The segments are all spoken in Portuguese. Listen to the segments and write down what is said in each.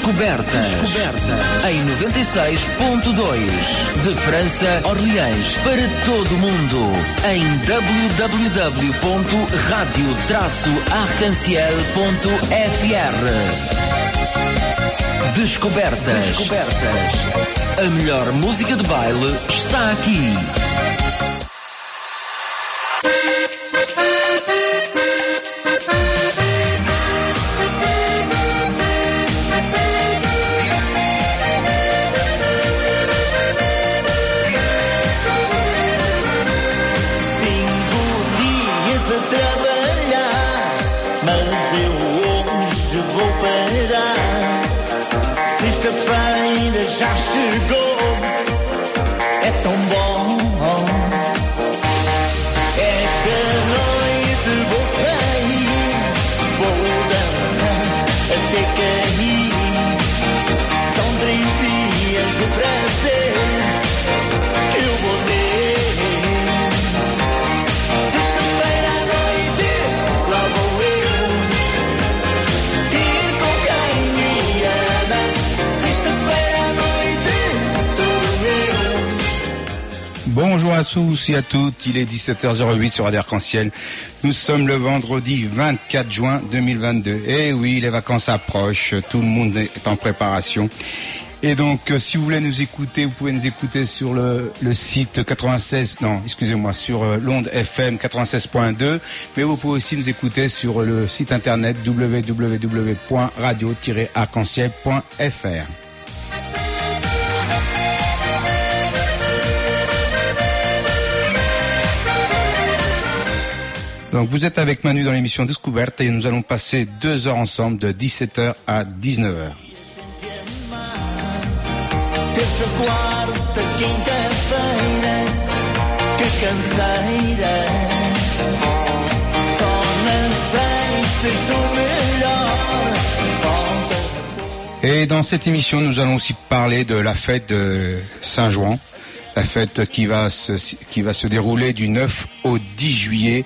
Descoberta. Descoberta. Em 96.2. De França, Orleans, para todo o mundo. Em www.radio-arcanciel.fr. Descobertas. Descobertas. A melhor música de baile está aqui. Bonjour à tous et à toutes, il est 17h08 sur Radio Arc-en-Ciel. Nous sommes le vendredi 24 juin 2022. Et eh oui, les vacances approchent, tout le monde est en préparation. Et donc, euh, si vous voulez nous écouter, vous pouvez nous écouter sur le, site 96, non, excusez-moi, sur euh, l'onde FM 96.2, mais vous pouvez aussi nous écouter sur le site internet www.radio-arc-en-ciel.fr. Donc vous êtes avec Manu dans l'émission Découverte et nous allons passer deux heures ensemble de 17h à 19h. Et dans cette émission, nous allons aussi parler de la fête de Saint-Jouan, la fête qui va qui va se dérouler du 9 au 10 juillet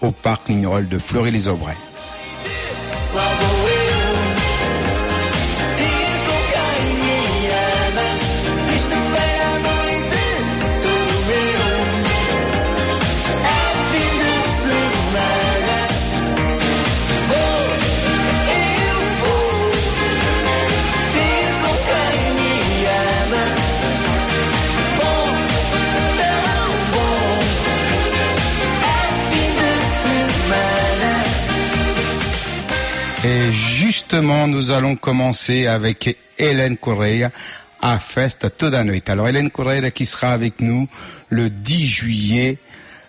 au parc Lignerolles de Fleury-les-Aubrais. Et justement, nous allons commencer avec Hélène Correa à Festa Toda Noite. Alors Hélène Correa qui sera avec nous le 10 juillet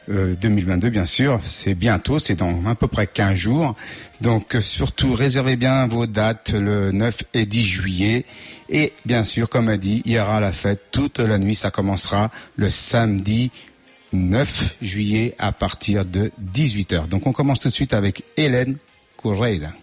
2022 euh, bien sûr, c'est bientôt, c'est dans à peu près 15 jours. Donc euh, surtout réservez bien vos dates le 9 et 10 juillet et bien sûr comme a dit, il y aura la fête toute la nuit, ça commencera le samedi 9 juillet à partir de 18h. Donc on commence tout de suite avec Hélène Correa.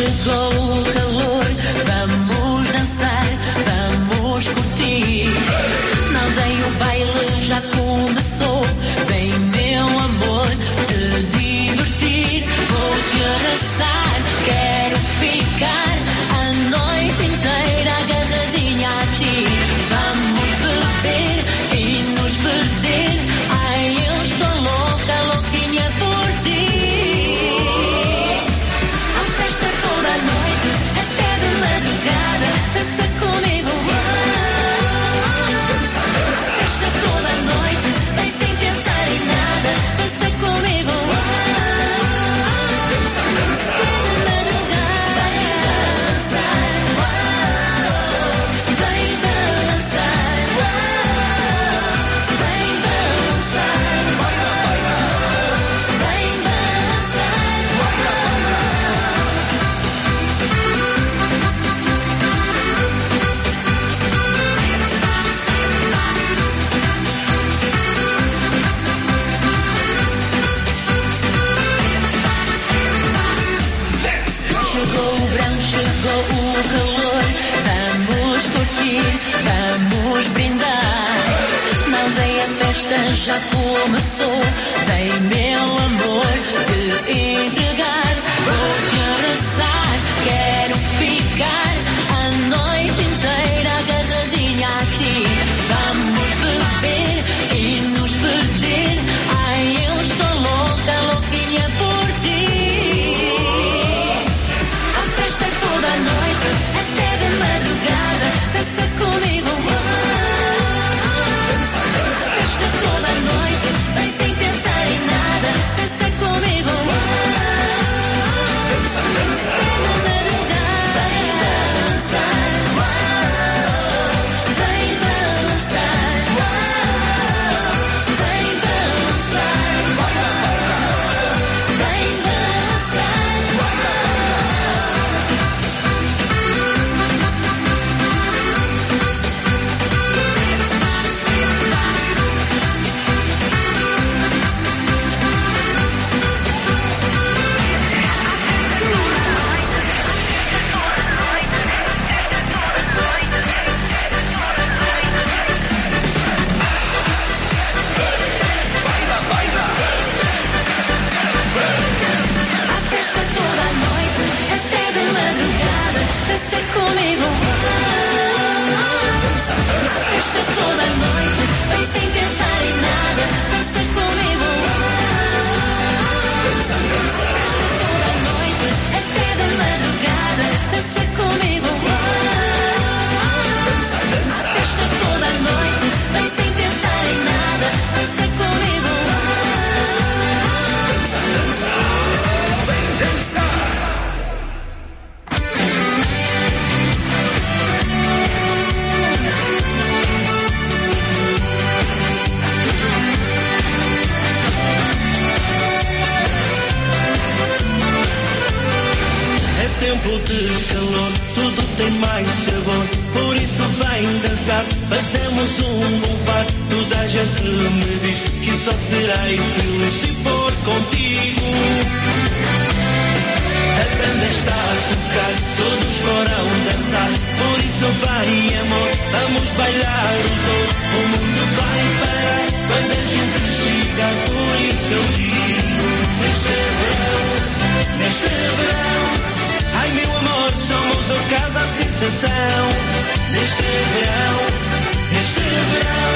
O verão, bom par. Toda a gente me diz que só serei feliz se for contigo. A banda está a tocar, todos foram dançar. Por isso vem amor, vamos bailar os dois. O mundo vai parar quando a gente chegar. Por isso eu digo, neste verão, neste verão. Ai meu amor, somos o casal sensação. Neste verão, neste verão,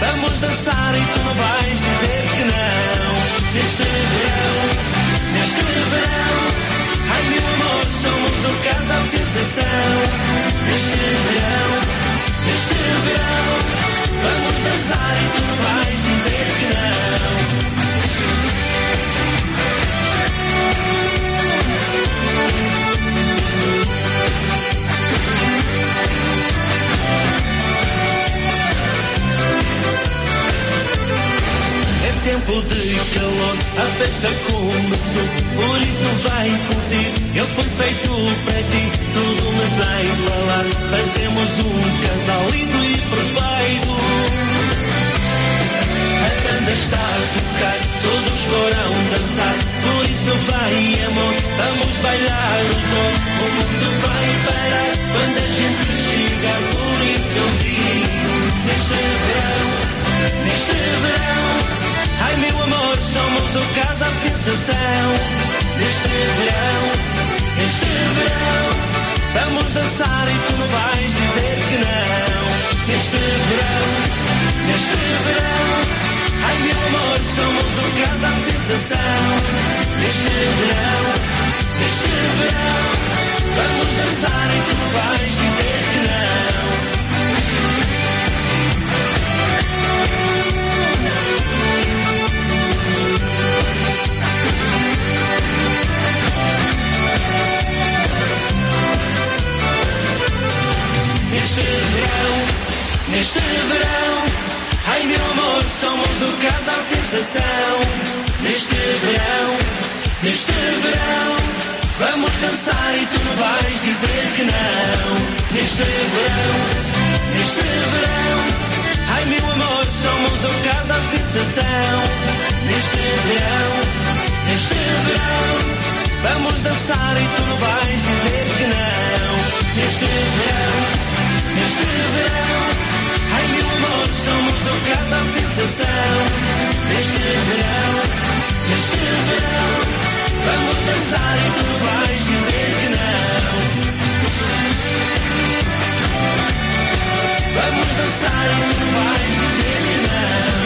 vamos dançar e tu não vais dizer que não. Neste verão, neste verão, ai meu amor, somos o casal sensação. Neste verão, neste verão, vamos dançar e tu não vais dizer que não. Tempo de calor, a festa começou. Por isso vai curtir, eu fui feito para ti. Tudo me vem falar. Fazemos um casal liso e perfeito. A banda está a tocar, todos foram dançar. Por isso vai amor, vamos bailar os dois. O mundo vai parar quando a gente chegar. Por isso eu digo, neste verão, neste verão. Ai meu amor, somos o casal sensação. Neste verão, neste verão, vamos dançar e tu não vais dizer que não. Neste verão, neste verão, ai meu amor, somos o casal sensação. Neste verão, neste verão, vamos dançar e tu não vais dizer que não. Neste verão, neste verão, ai meu amor, somos o casal sensação. Neste verão, neste verão, vamos dançar e tu não vais dizer que não. Neste verão, neste verão, ai meu amor, somos o casal sensação. Neste verão, neste verão, vamos dançar e tu não vais dizer que não. Neste verão, neste verão, ai meu amor, Somos o casal sensação deste verão, deste verão. Vamos dançar e tu vais dizer que não. Vamos dançar e tu vais dizer que não.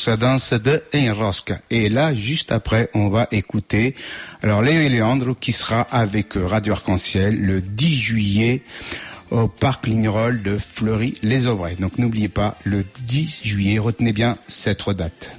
sa danse de Et là, juste après, on va écouter alors Léo et Léandre qui sera avec euh, Radio Arc-en-Ciel le 10 juillet au parc Lignerolles de Fleury-les-Aubrais. Donc n'oubliez pas, le 10 juillet, retenez bien cette date.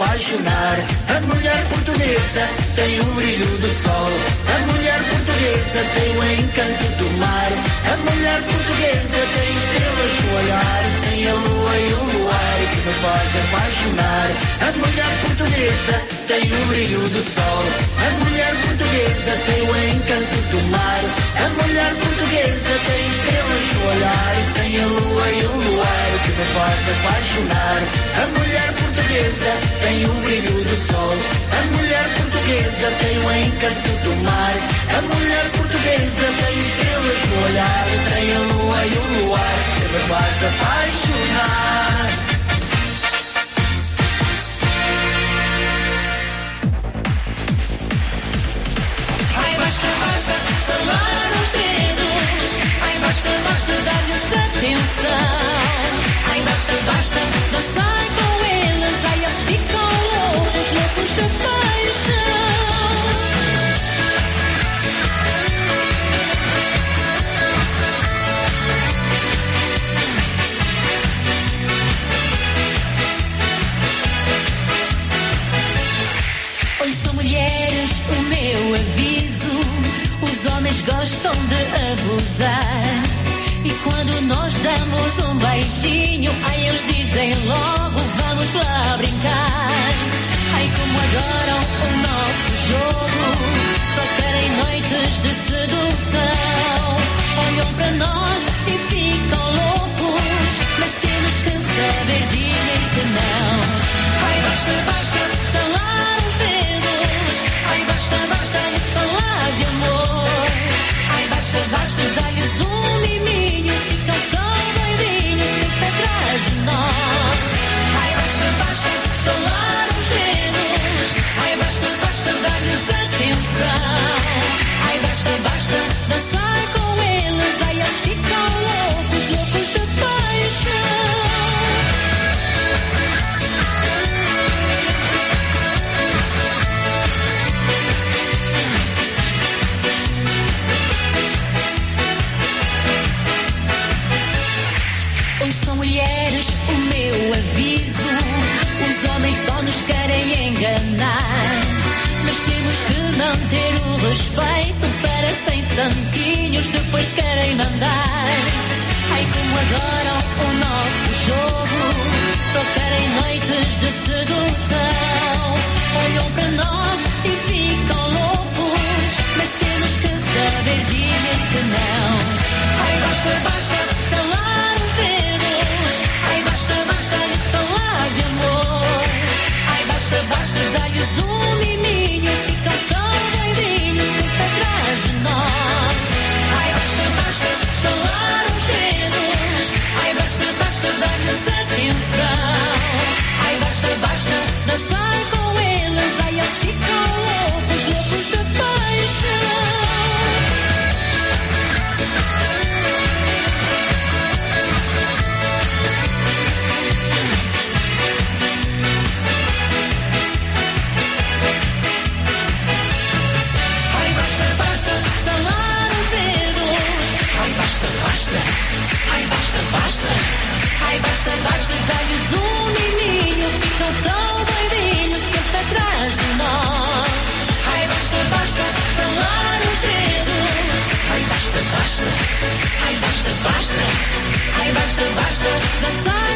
apaixonar. A mulher portuguesa tem o brilho do sol. A mulher portuguesa tem o encanto do mar. A mulher portuguesa tem estrelas no olhar, tem a lua e o luar que me faz apaixonar. A mulher portuguesa tem o brilho do sol, a mulher portuguesa tem o encanto do mar. A mulher portuguesa tem estrelas no olhar, tem a lua e o luar que me faz apaixonar. A mulher portuguesa tem o brilho do sol, a mulher portuguesa portuguesa tem o encanto do mar. A mulher portuguesa tem estrelas no olhar, tem a lua e o luar é que me faz apaixonar. basta, basta estalar os dedos. Ai, basta, basta dar-lhes atenção. Ai, basta, basta dançar. damos um beijinho, aí eles dizem logo, vamos lá brincar. querem mandar. Ai, como adoram o nosso jogo, só querem noites de sedução. başla, başla. The.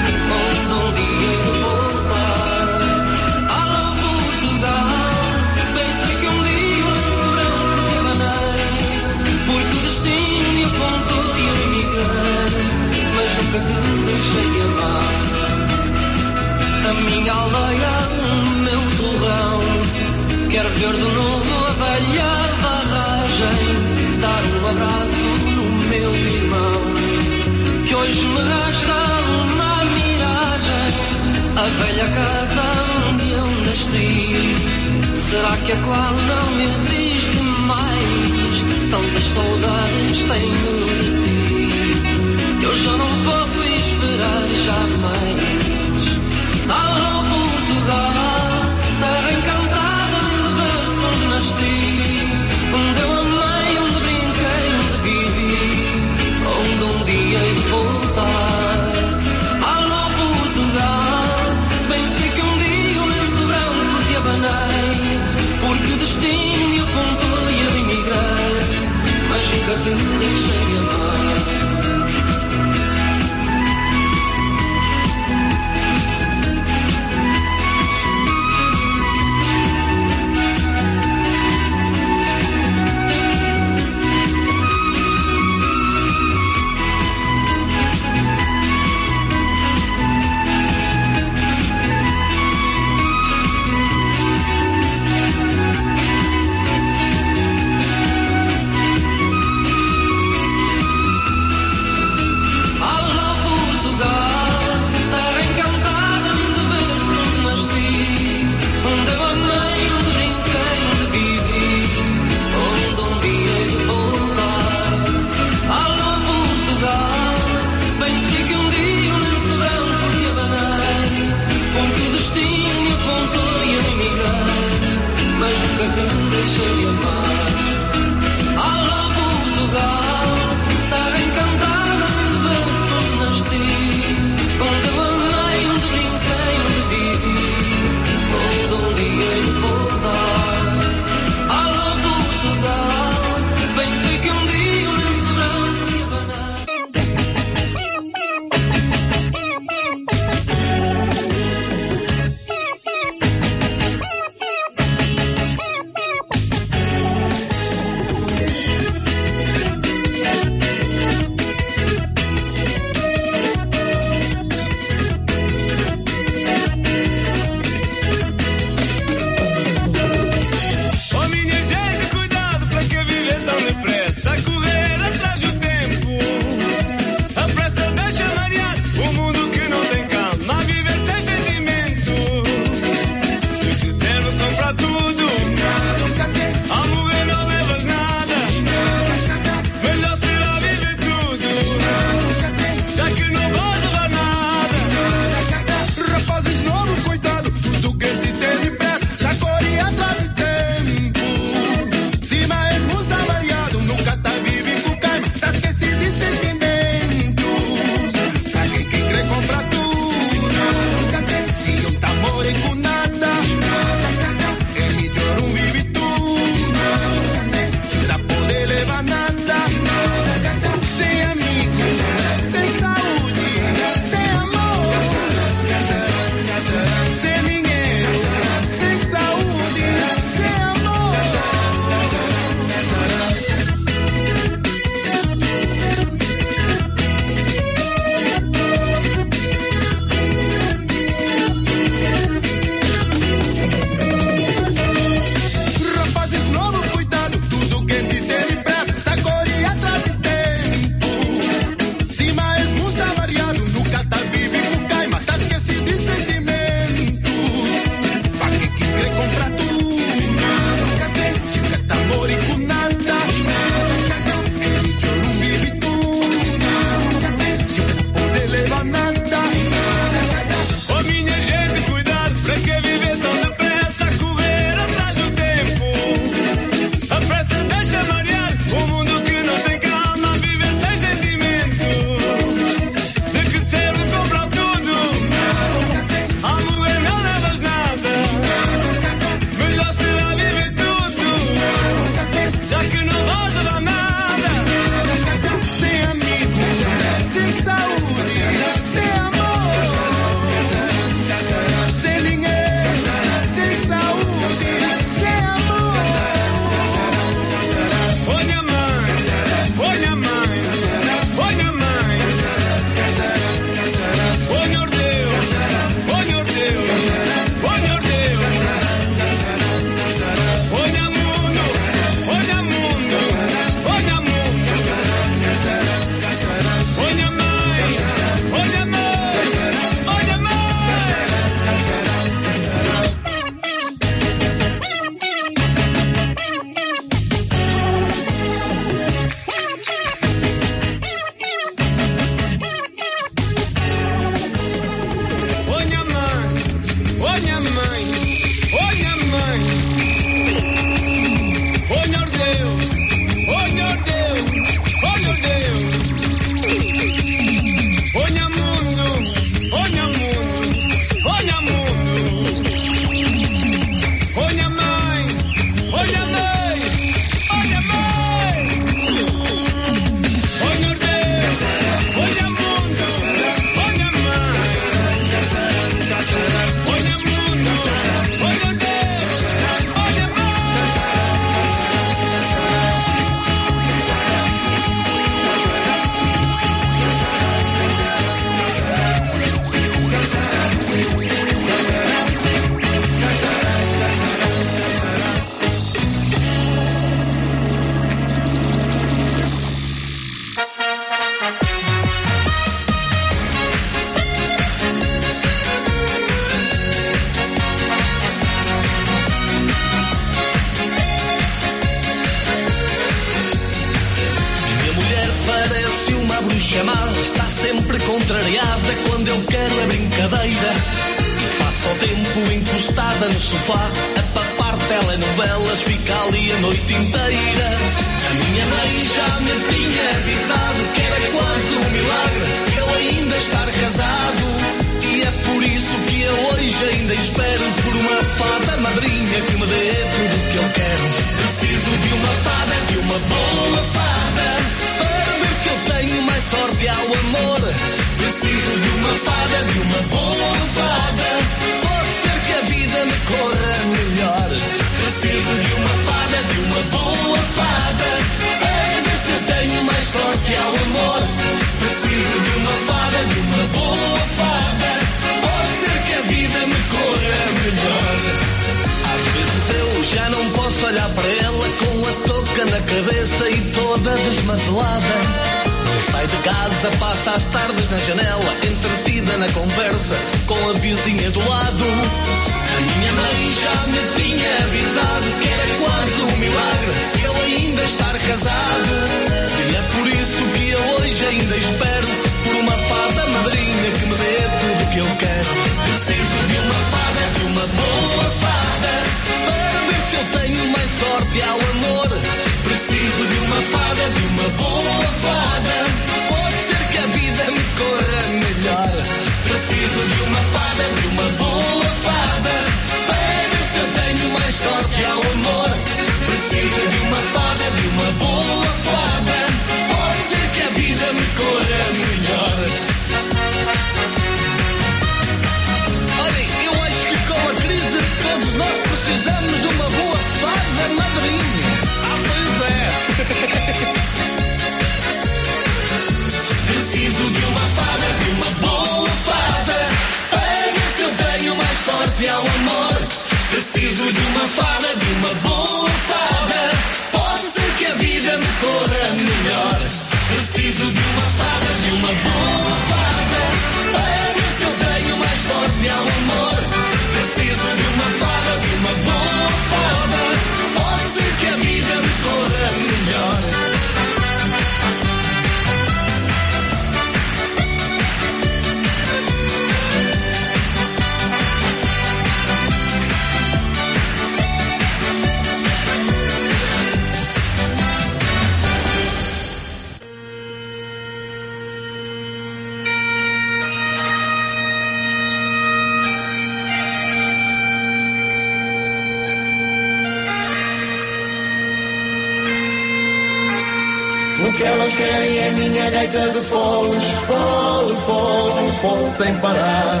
De foles, fole, fole, fole sem parar.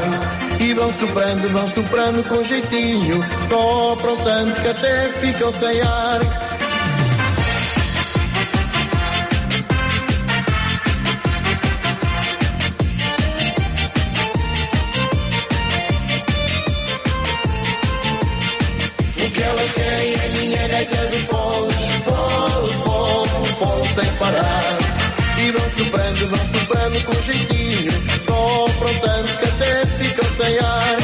E vão soprando, vão soprando com jeitinho, sopram tanto que até ficam sem ar. E vão soprando com jeitinho, sopram tanto que até ficam sem ar.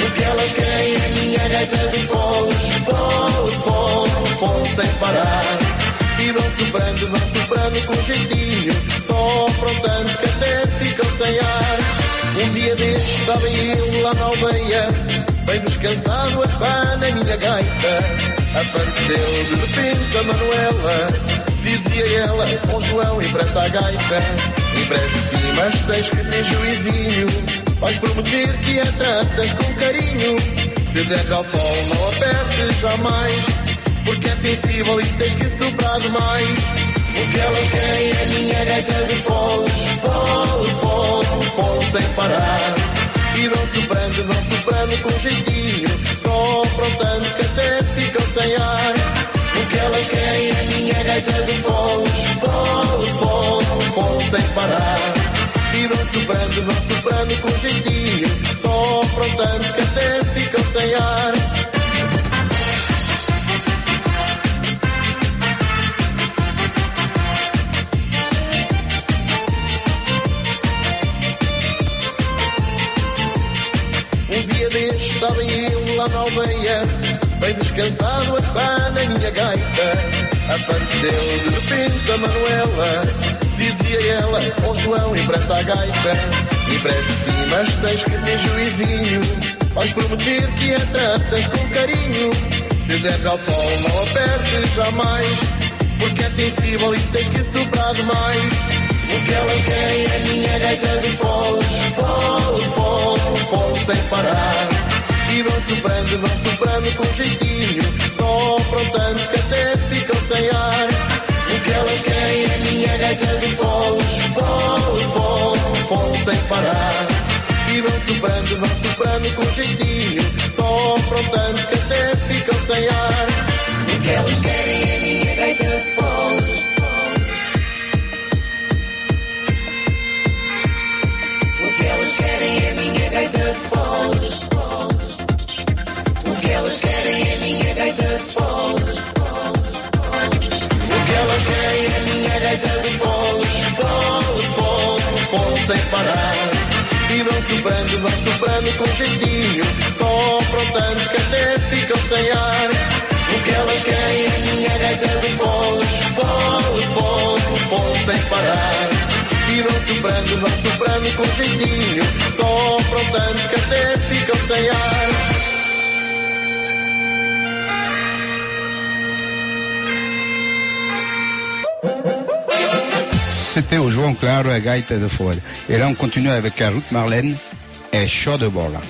O que elas querem é minha gaita de foles, fole, fole, fole sem parar. E vão soprando, vão soprando com jeitinho, sopram tanto que até ficam sem ar. Um dia destes estava eu lá na aldeia, bem descansado a tocar na minha gaita. Apareceu de repente a Manuela, dizia ela, ó João, empresta a gaita. Empresta sim, mas tens que ter juizinho, vais prometer que a tratas com carinho. Se der ao sol, não apertes jamais, porque é sensível e tens que soprar demais. O que elas querem é minha gaita de foles, fole, fole, fole sem parar. E vão soprando, vão soprando com jeitinho, sopram tanto que até ficam sem ar. O que elas querem é minha gaita de foles, fole, fole, fole sem parar. E vão soprando, vão soprando com jeitinho, sopram tanto que até ficam sem ar. Um dia deste estava eu lá na aldeia, bem descansado a tocar na minha gaita. Apareceu de repente a Manuela, dizia ela, ó João, empresta a gaita. Empresta sim, mas tens que ter juizinho, vais prometer que a tratas com carinho. Se der ao sol, não apertes jamais, porque é sensível e tens que soprar demais. O que elas querem é minha gaita de foles, fole, fole, fole sem parar. E vão soprando, vão soprando com jeitinho, sopram tanto que até ficam sem ar. O que elas querem é minha gaita de foles, fole, fole, fole sem parar. E vão soprando, vão soprando com jeitinho, sopram tanto que até ficam sem ar. O que elas querem é parar. E vão soprando, vão soprando com jeitinho. Sopram tanto que até ficam sem ar. O que elas querem é minha gaita de foles. Fole, fole, fole sem parar. E vão soprando, vão soprando com jeitinho Sopram tanto que até ficam sem ar C'était au João Claro à Gaita de Folha. Et là, on continue avec la Ruth Marlène et Chaud de Bola.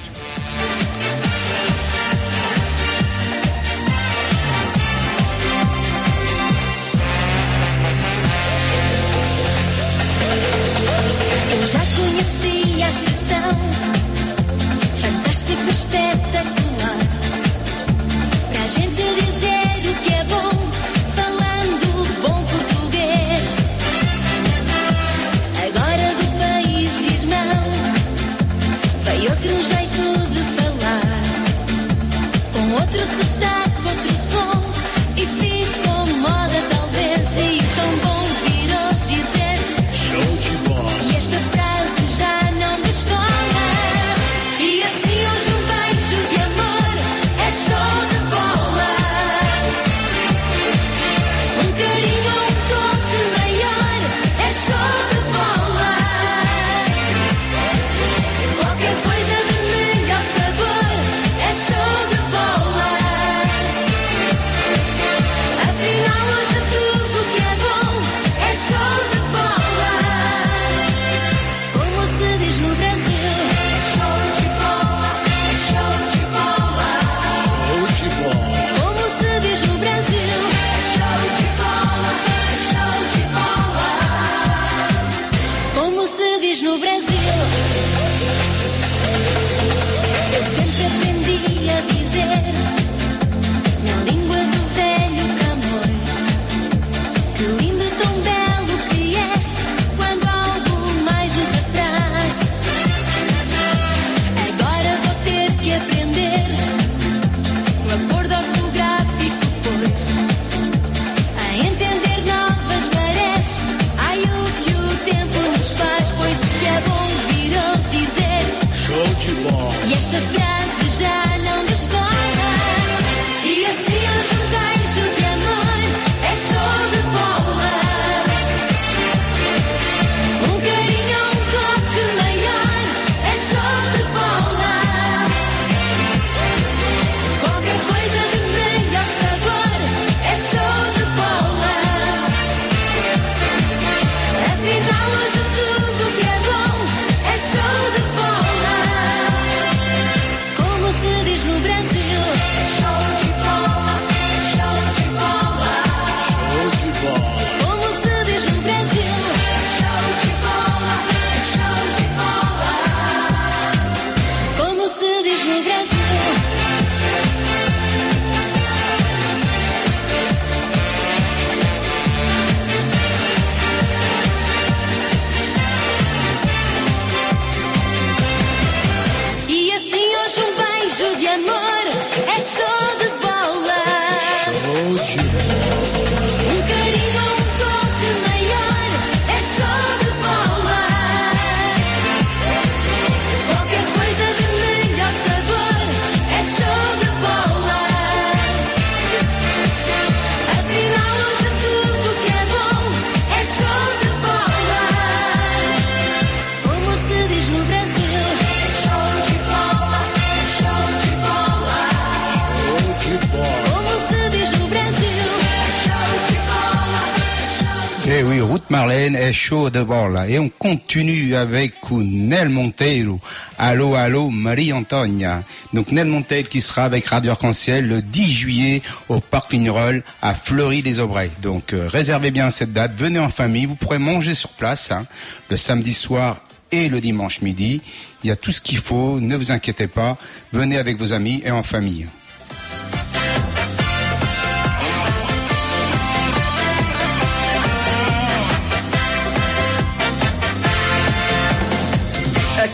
Chaud de bord là. Et on continue avec Nel Monteiro. Allô, allô, Marie-Antonia. Donc Nel Monteiro qui sera avec Radio Arc-en-Ciel le 10 juillet au Parc Lignerolles à Fleury-les-Aubrais. Donc euh, réservez bien cette date, venez en famille, vous pourrez manger sur place hein, le samedi soir et le dimanche midi. Il y a tout ce qu'il faut, ne vous inquiétez pas, venez avec vos amis et en famille.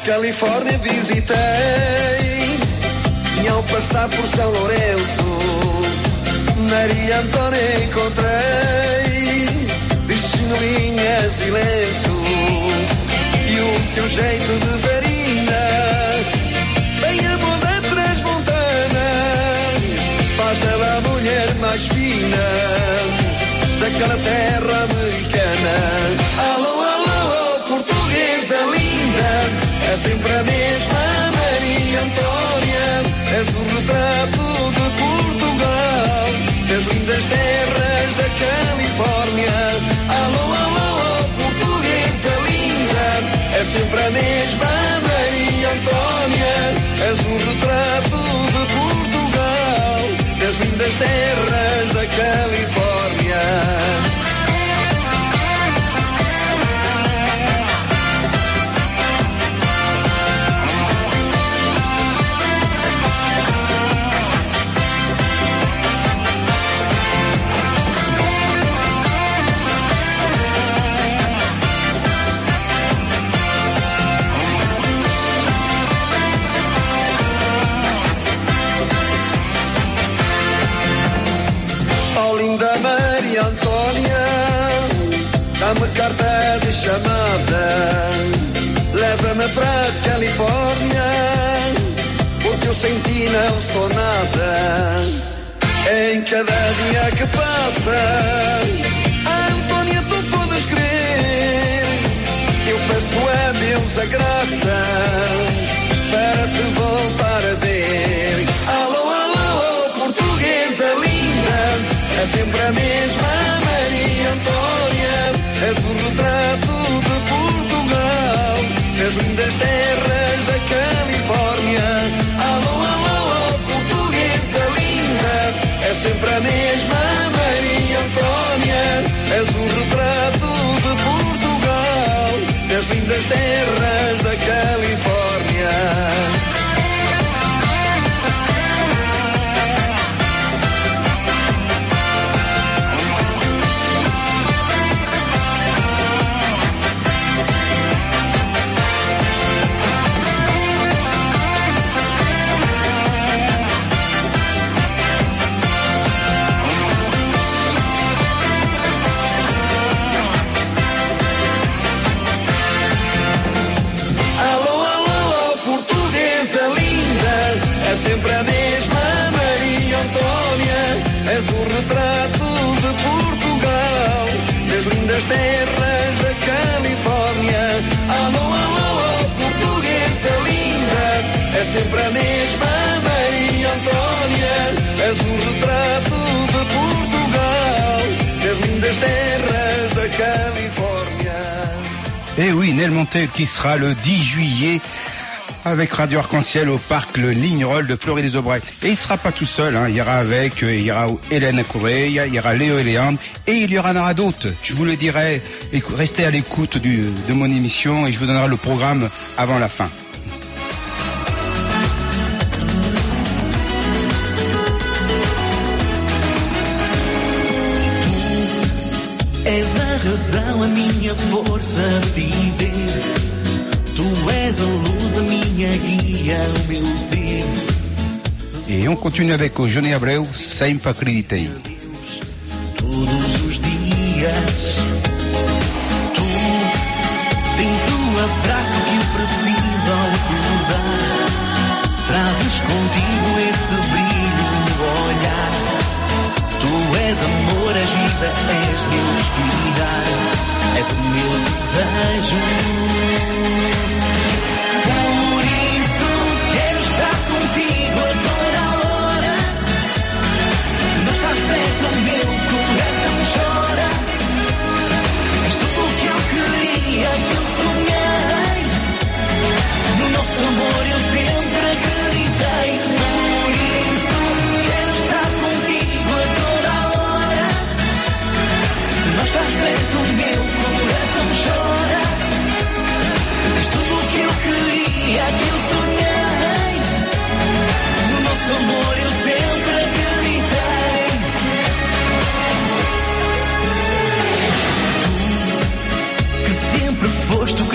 Califórnia visitei. E ao passar por São Lourenço, Maria Antônia encontrei, vestindo linhas e lenço, e o seu jeito de varina, bem a moda transmontana, faz dela a mulher mais fina daquela terra americana. Alô, Antônia, és o retrato de Portugal, das lindas terras da Califórnia. Alô, alô, portuguesa linda, é sempre a mesma Maria Antônia, és o retrato de Portugal, das lindas terras da Califórnia. Califórnia, porque eu sem ti não sou nada. Em cada dia que passa, Antônia, tu podes crer, eu peço a Deus a graça das Eh oui, Nel Montel qui sera le 10 juillet avec Radio Arc-en-Ciel au parc Le Lignerolles de Fleury-les-Aubrais. Et il sera pas tout seul, hein. il y aura avec, euh, il y aura Hélène Correia, il y aura Léo et Léandre, et il y en aura d'autres. Je vous le dirai, restez à l'écoute de mon émission et je vous donnerai le programme avant la fin. Razão, a minha força a viver. Tu és a luz, a minha guia, o meu ser. Et on continue avec o Johnny Abreu, Sempre Acreditei. todos 总有第三人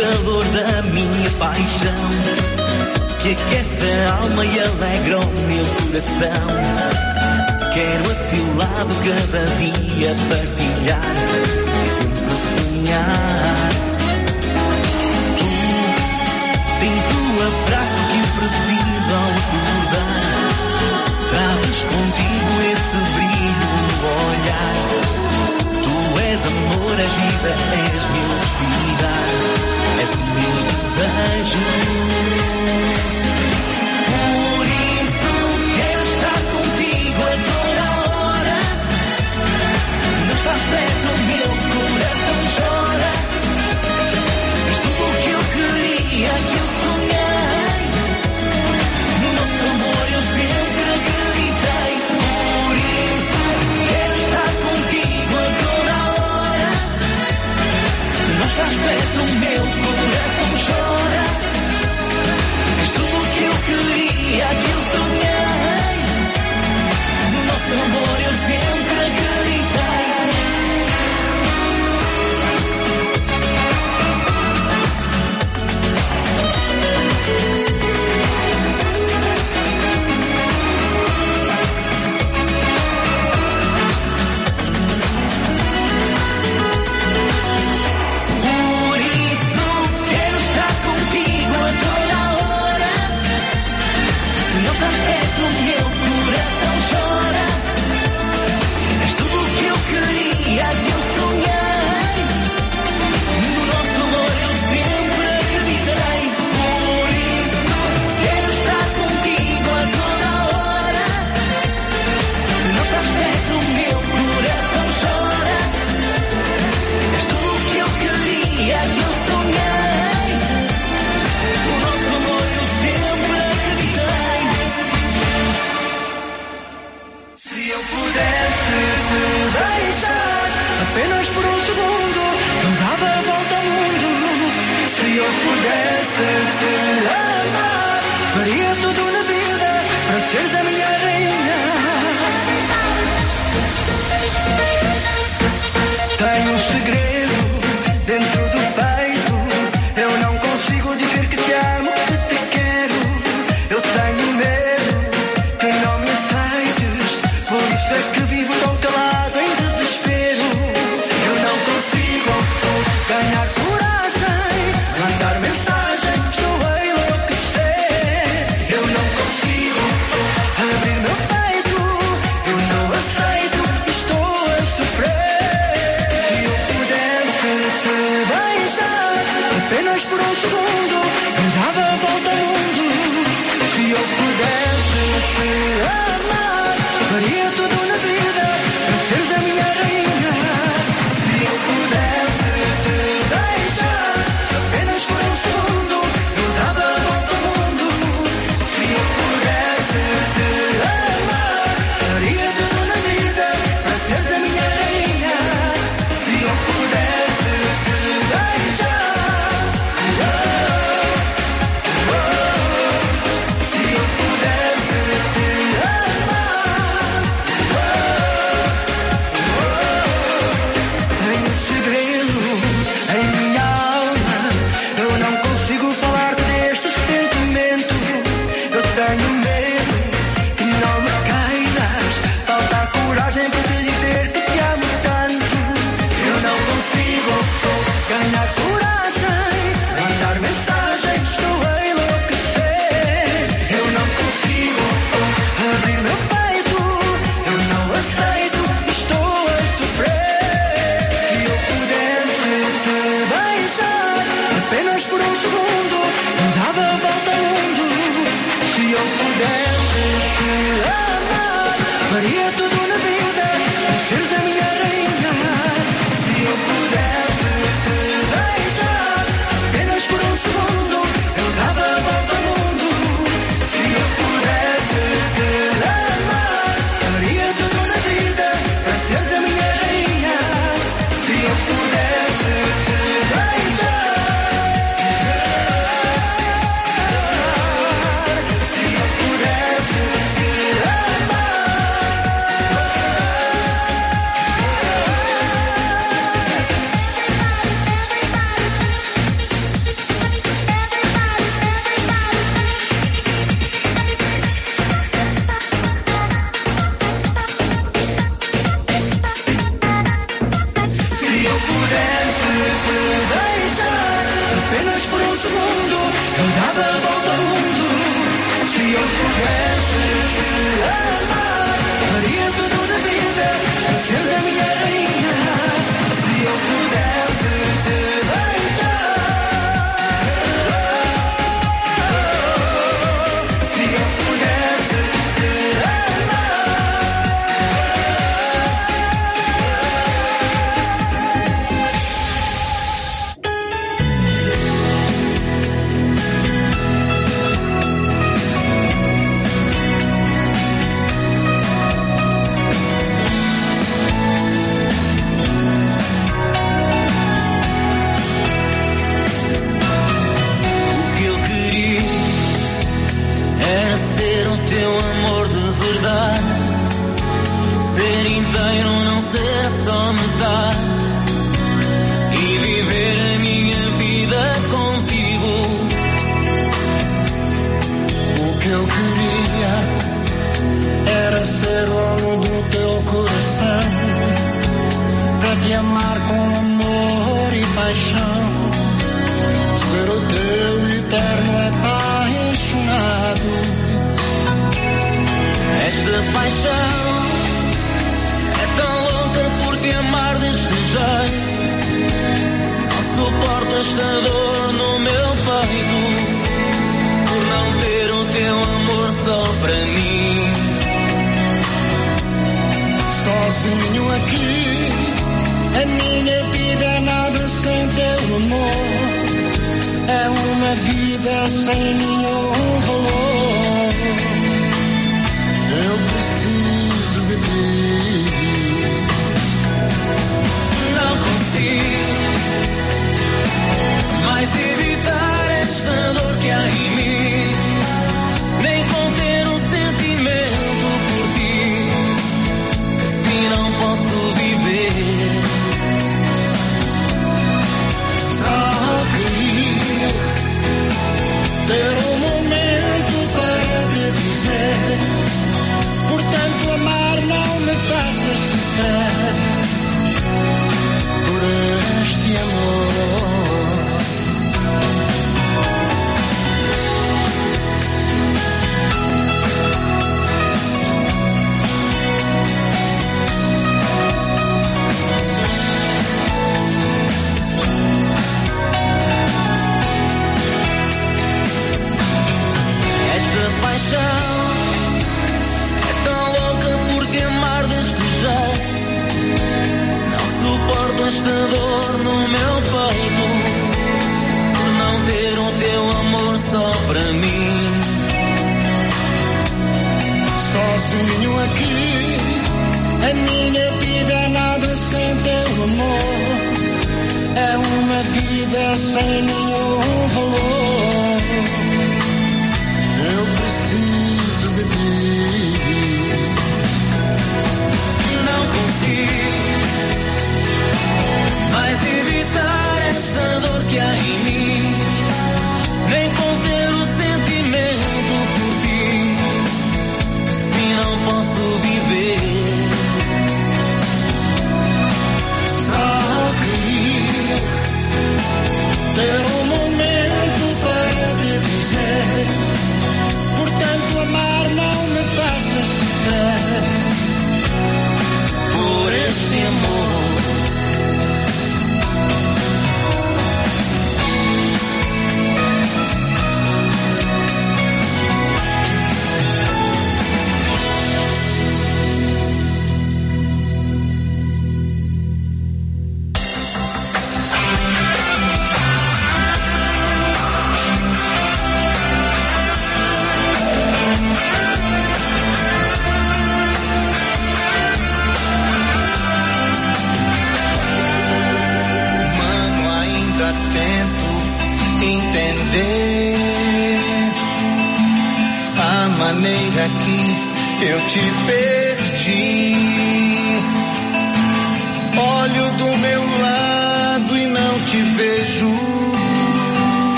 calor da minha paixão, que aquece a alma e alegra o meu coração. Quero a teu lado cada dia partilhar e sempre sonhar. Tu tens o abraço que preciso ao acordar. Trazes contigo esse brilho no olhar. Tu és amor, és vida, és meu respirar, és o meu desejo. Paixão é tão louca por te amar deste jeito. Não suporto esta dor no meu peito. Por não ter o teu amor só para mim. Sozinho aqui, a minha vida é nada sem teu amor. É uma vida sem nenhum Sozinho aqui, a minha vida é nada sem teu amor. É uma vida sem nenhum valor. Eu preciso de ti. Não consigo mais evitar esta dor que há em mim. Posso viver. Só queria ter um momento para te dizer. Portanto, amar não me faça sofrer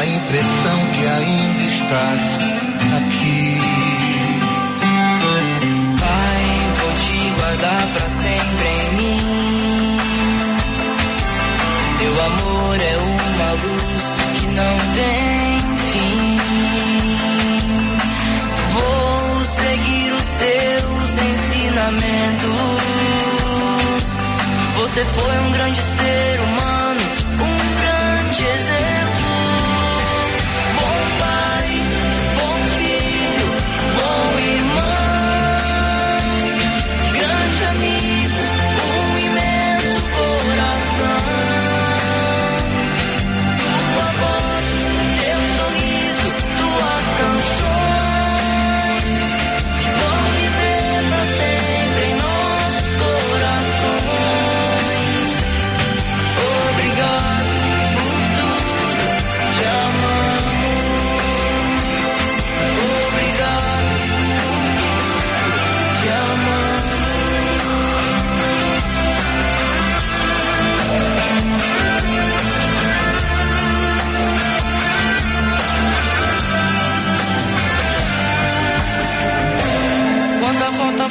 a impressão que ainda estás aqui. Pai, vou te guardar pra sempre em mim. Teu amor é uma luz que não tem fim. Vou seguir os teus ensinamentos. Você foi um grande ser humano.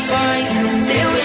Teu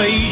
face.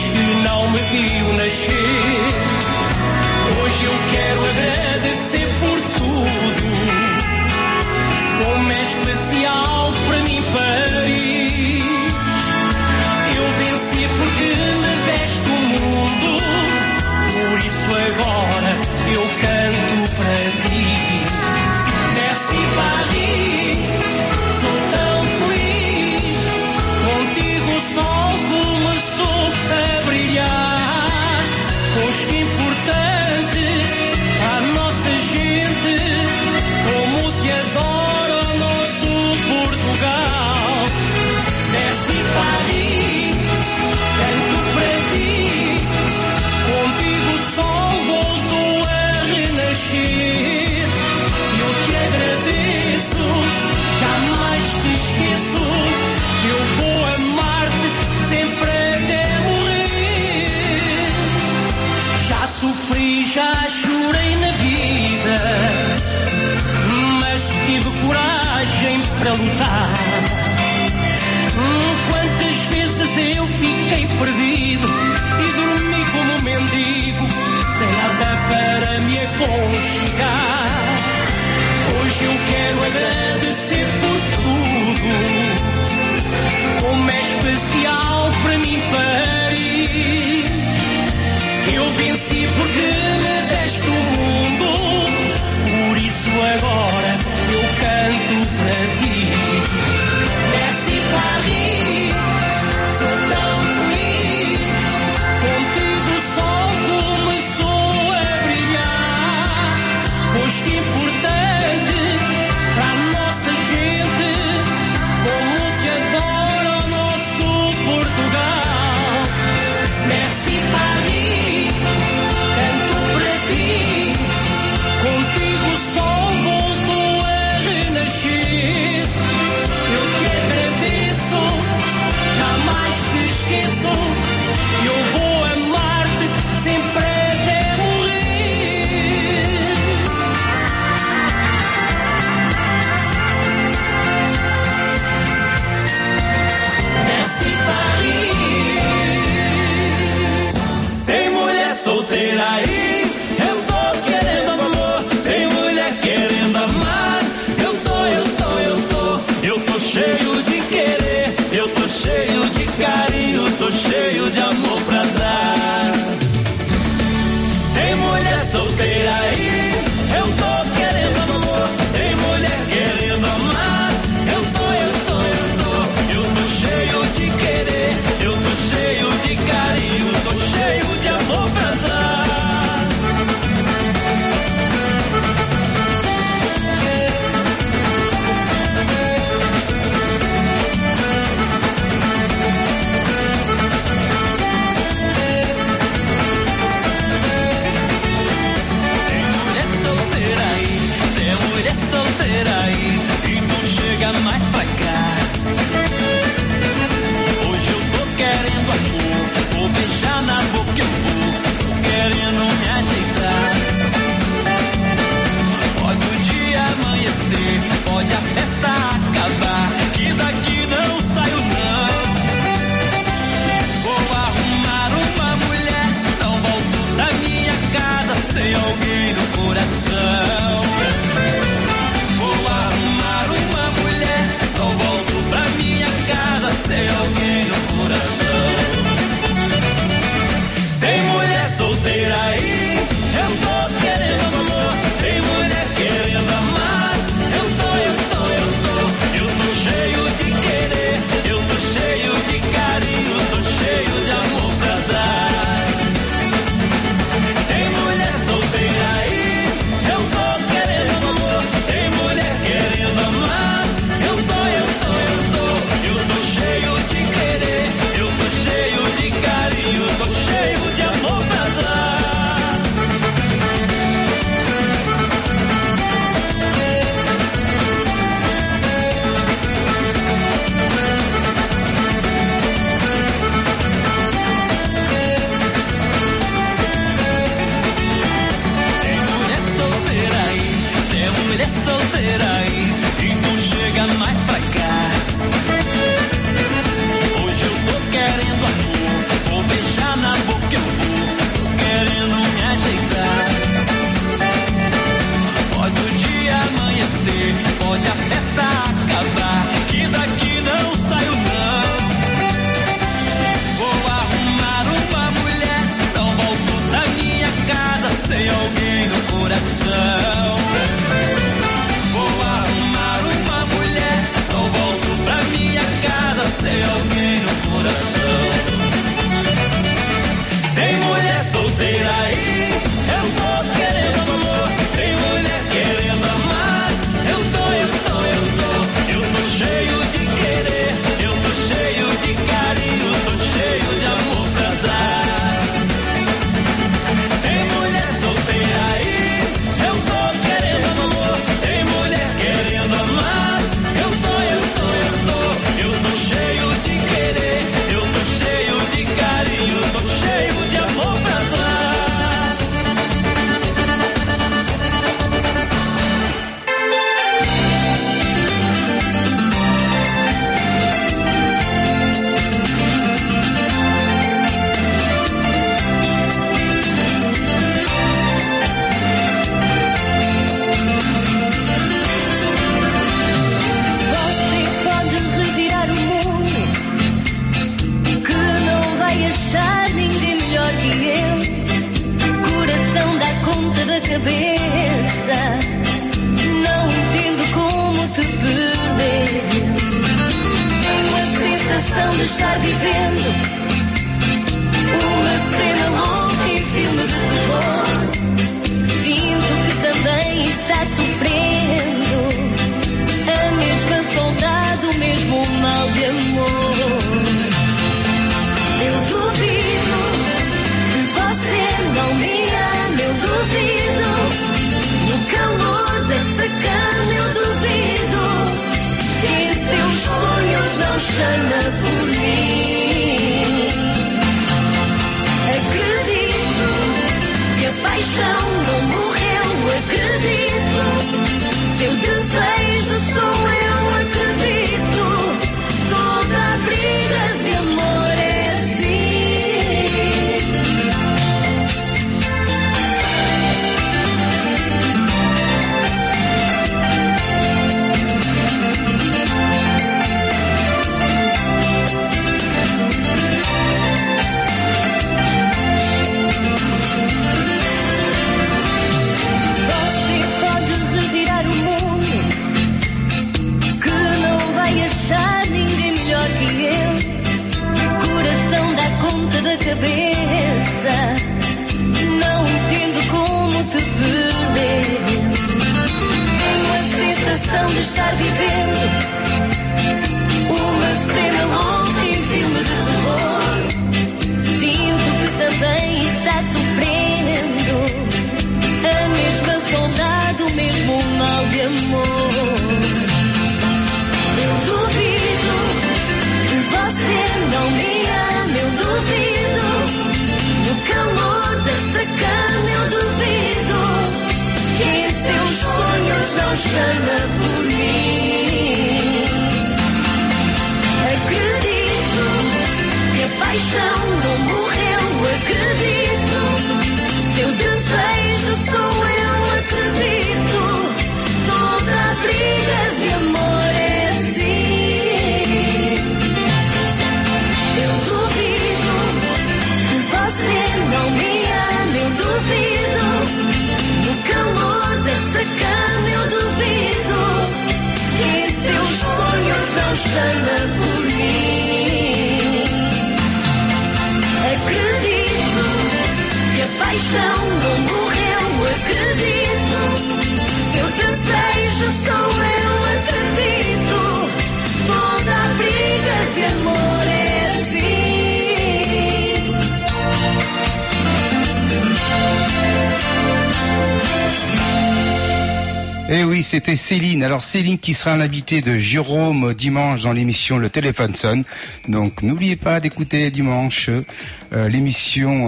C'était Céline. Alors Céline qui sera l'invitée de Jérôme dimanche dans l'émission Le Téléphone sonne. Donc n'oubliez pas d'écouter dimanche euh, l'émission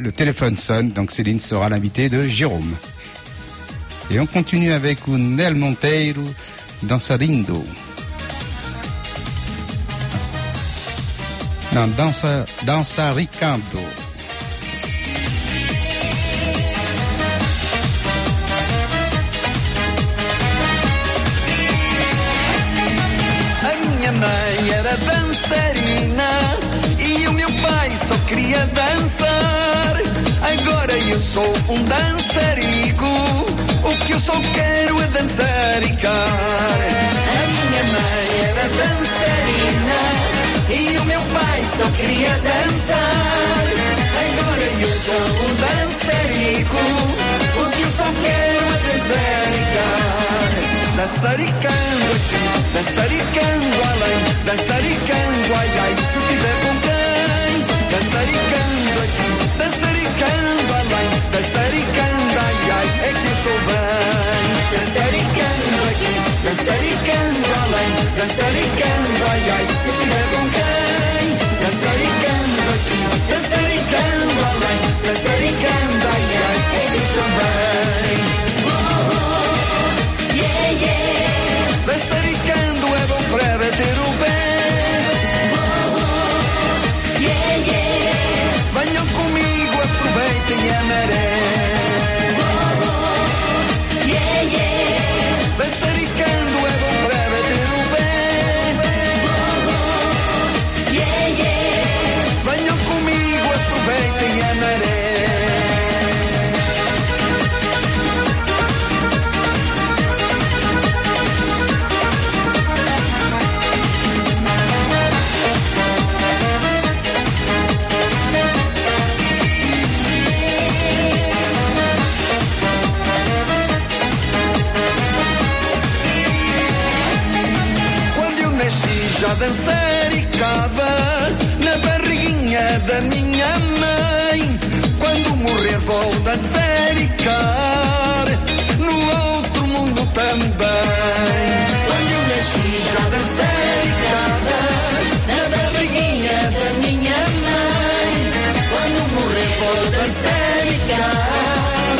Le Téléphone sonne. Donc Céline sera l'invitée de Jérôme. Et on continue avec Nel Monteiro Dançarindo. Non, dança, dançaricando. A Eu sou um dançarico, o que eu só quero é dançaricar. A minha mãe era dançarina e o meu pai só queria dançar. Agora eu sou um dançarico, o que eu só quero é dançaricar. Dançaricando aqui, dançaricando além, dançaricando ai ai, se tiver com quem. Dançaricando aqui, dançaricando além, dançaricando ai ai, é que eu estou bem. Dançaricando aqui, dançaricando além, dançaricando ai ai, se tiver com quem. Dançaricando aqui, dançaricando além, dançaricando ai ai, é que eu estou bem. Dançaricava na barriguinha da minha mãe. Quando morrer vou dançaricar no outro mundo também. Quando eu nasci já dançaricava na barriguinha da minha mãe. Quando morrer vou dançaricar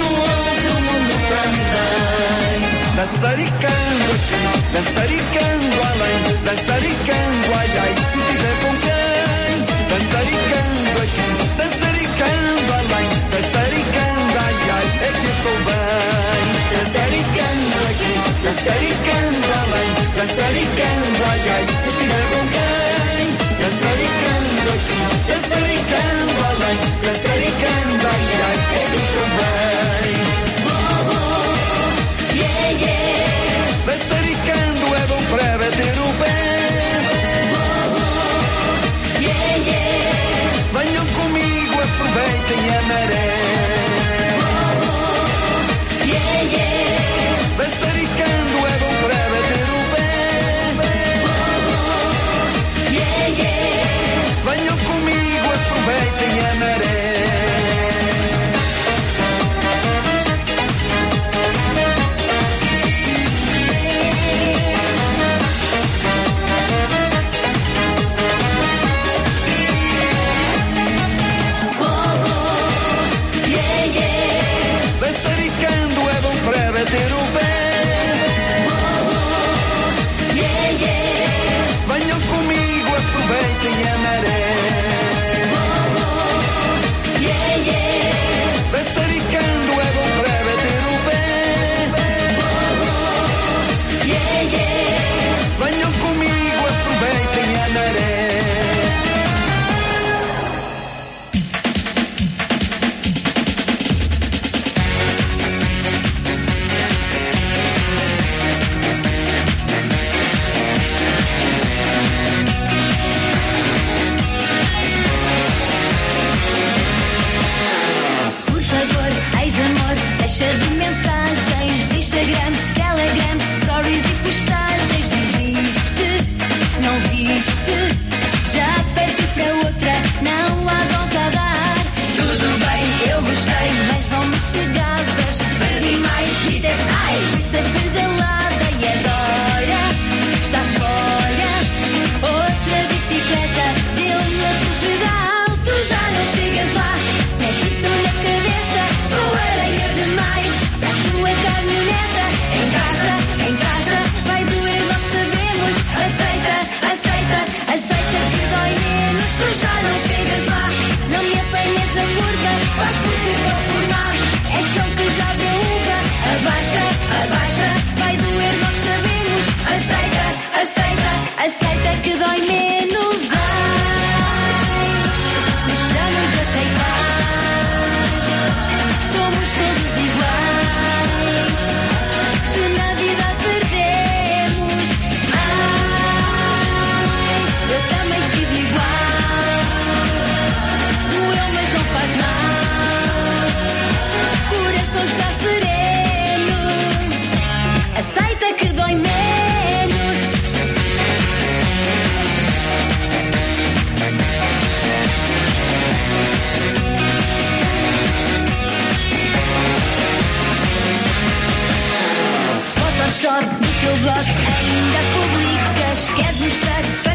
no outro mundo também. Dançaricando aqui, dançaricando além, dançaricando ai ai, se tiver com quem. Dançaricando aqui, dançaricando além, dançaricando ai ai, é que estou bem. Dançaricando aqui, dançaricando além, dançaricando ai ai, se tiver com quem. Dançaricando aqui, dançaricando além, dançaricando aproveitem a Get me started.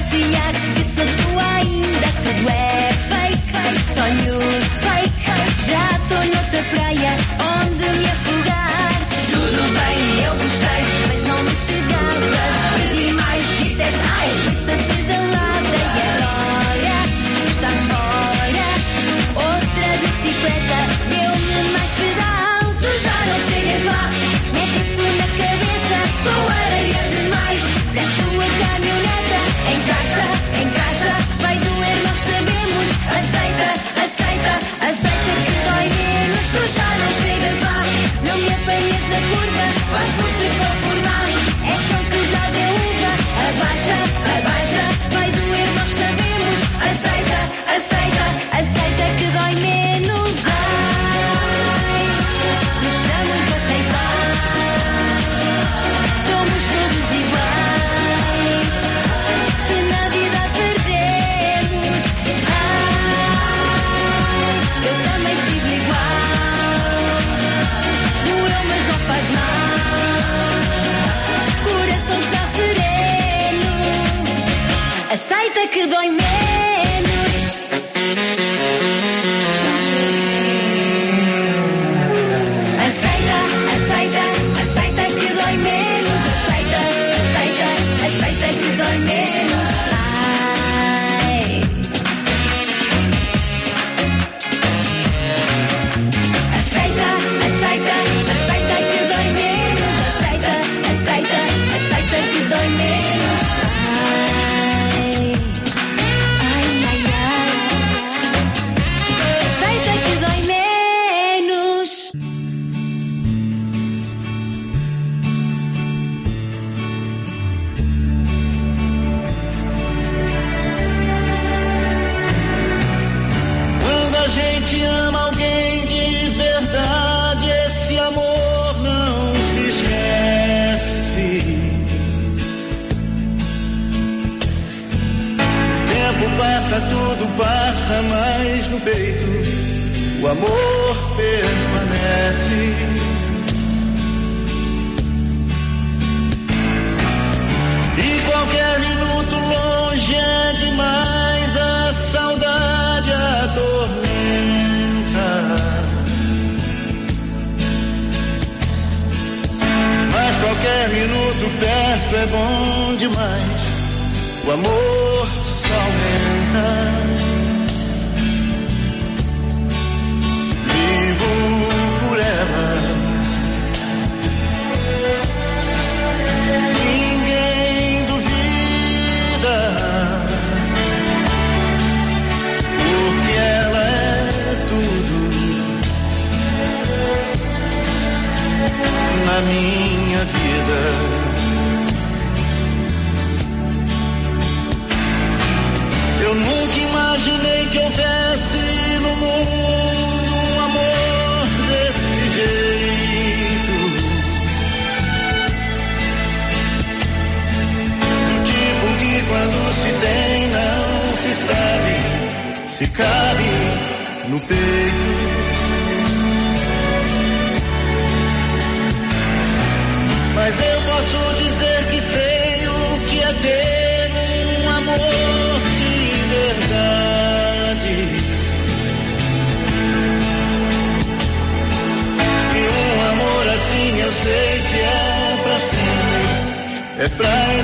É pra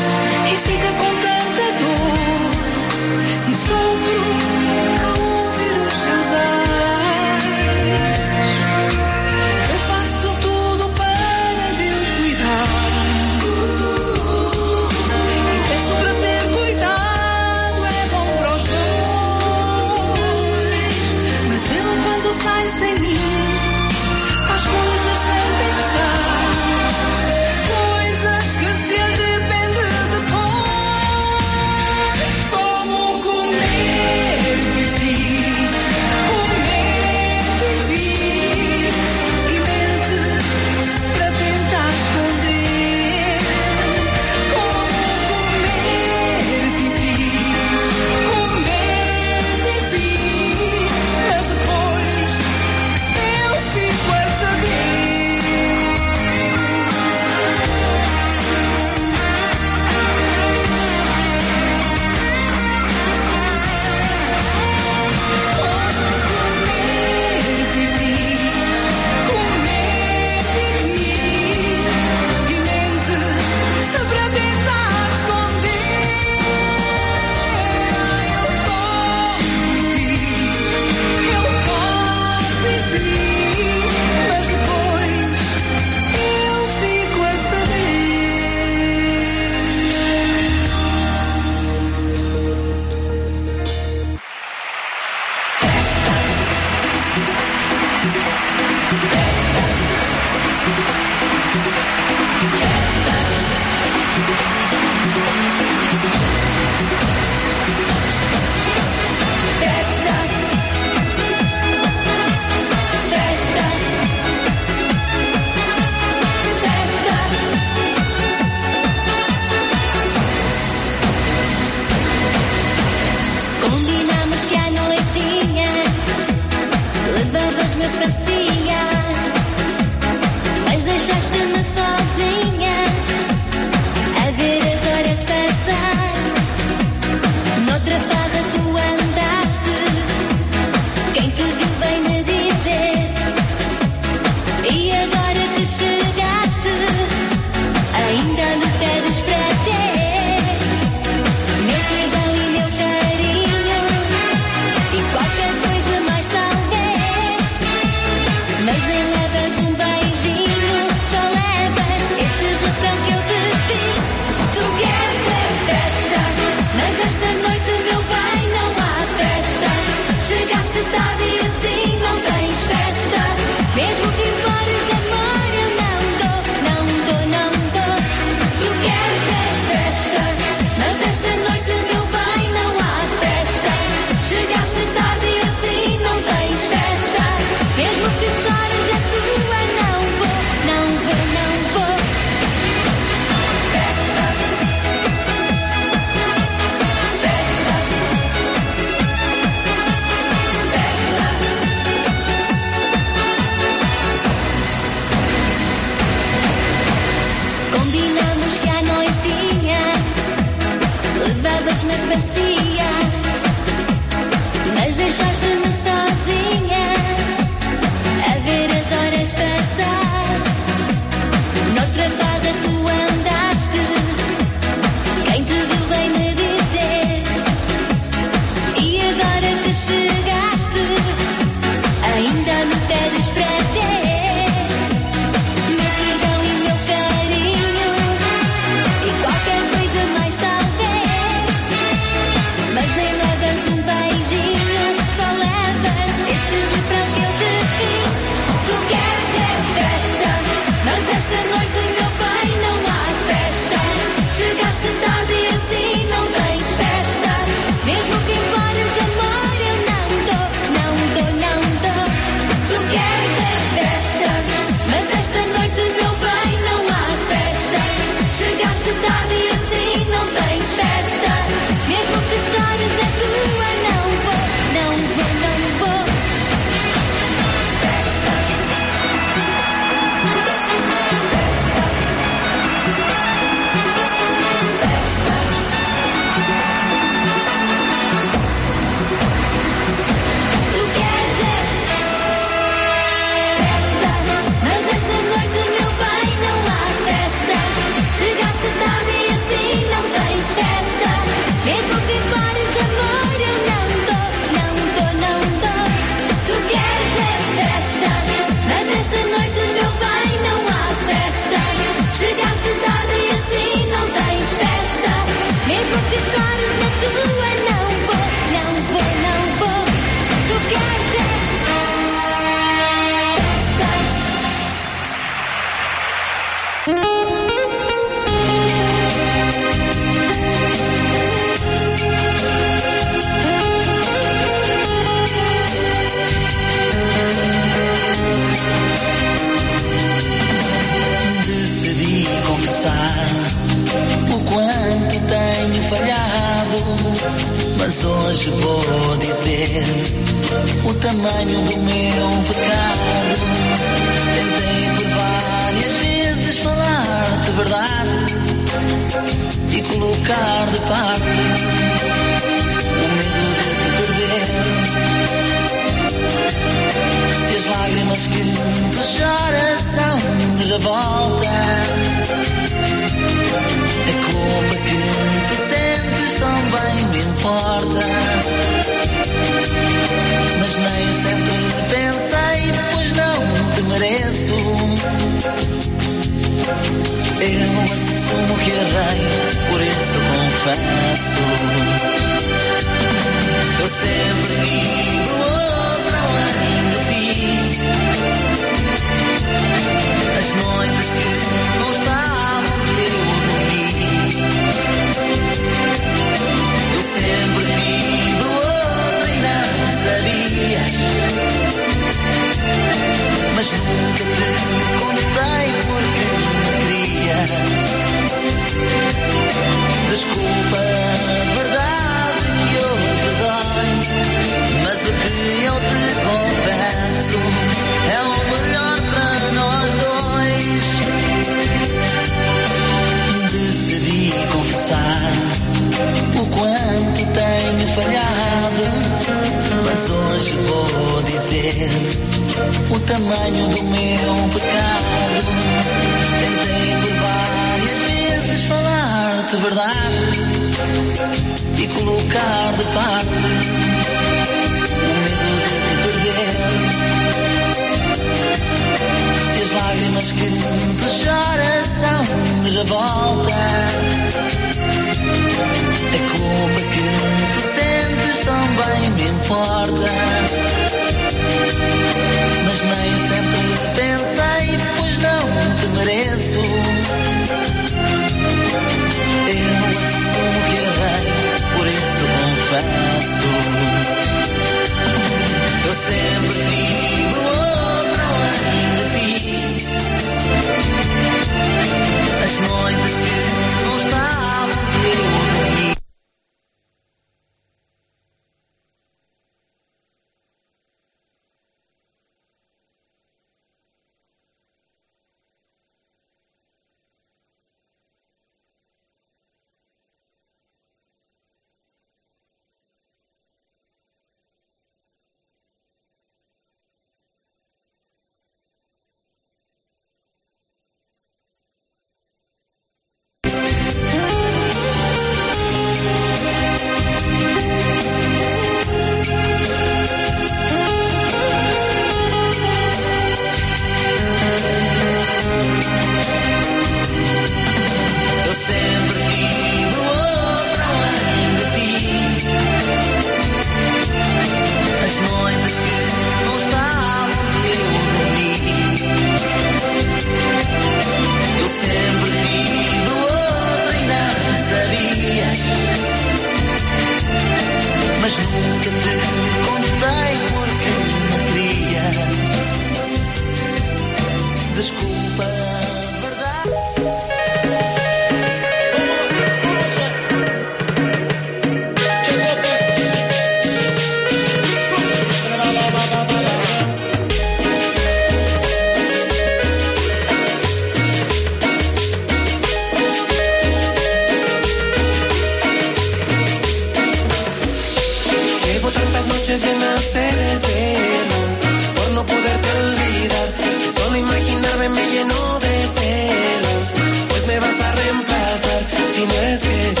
reemplazar. Si no es que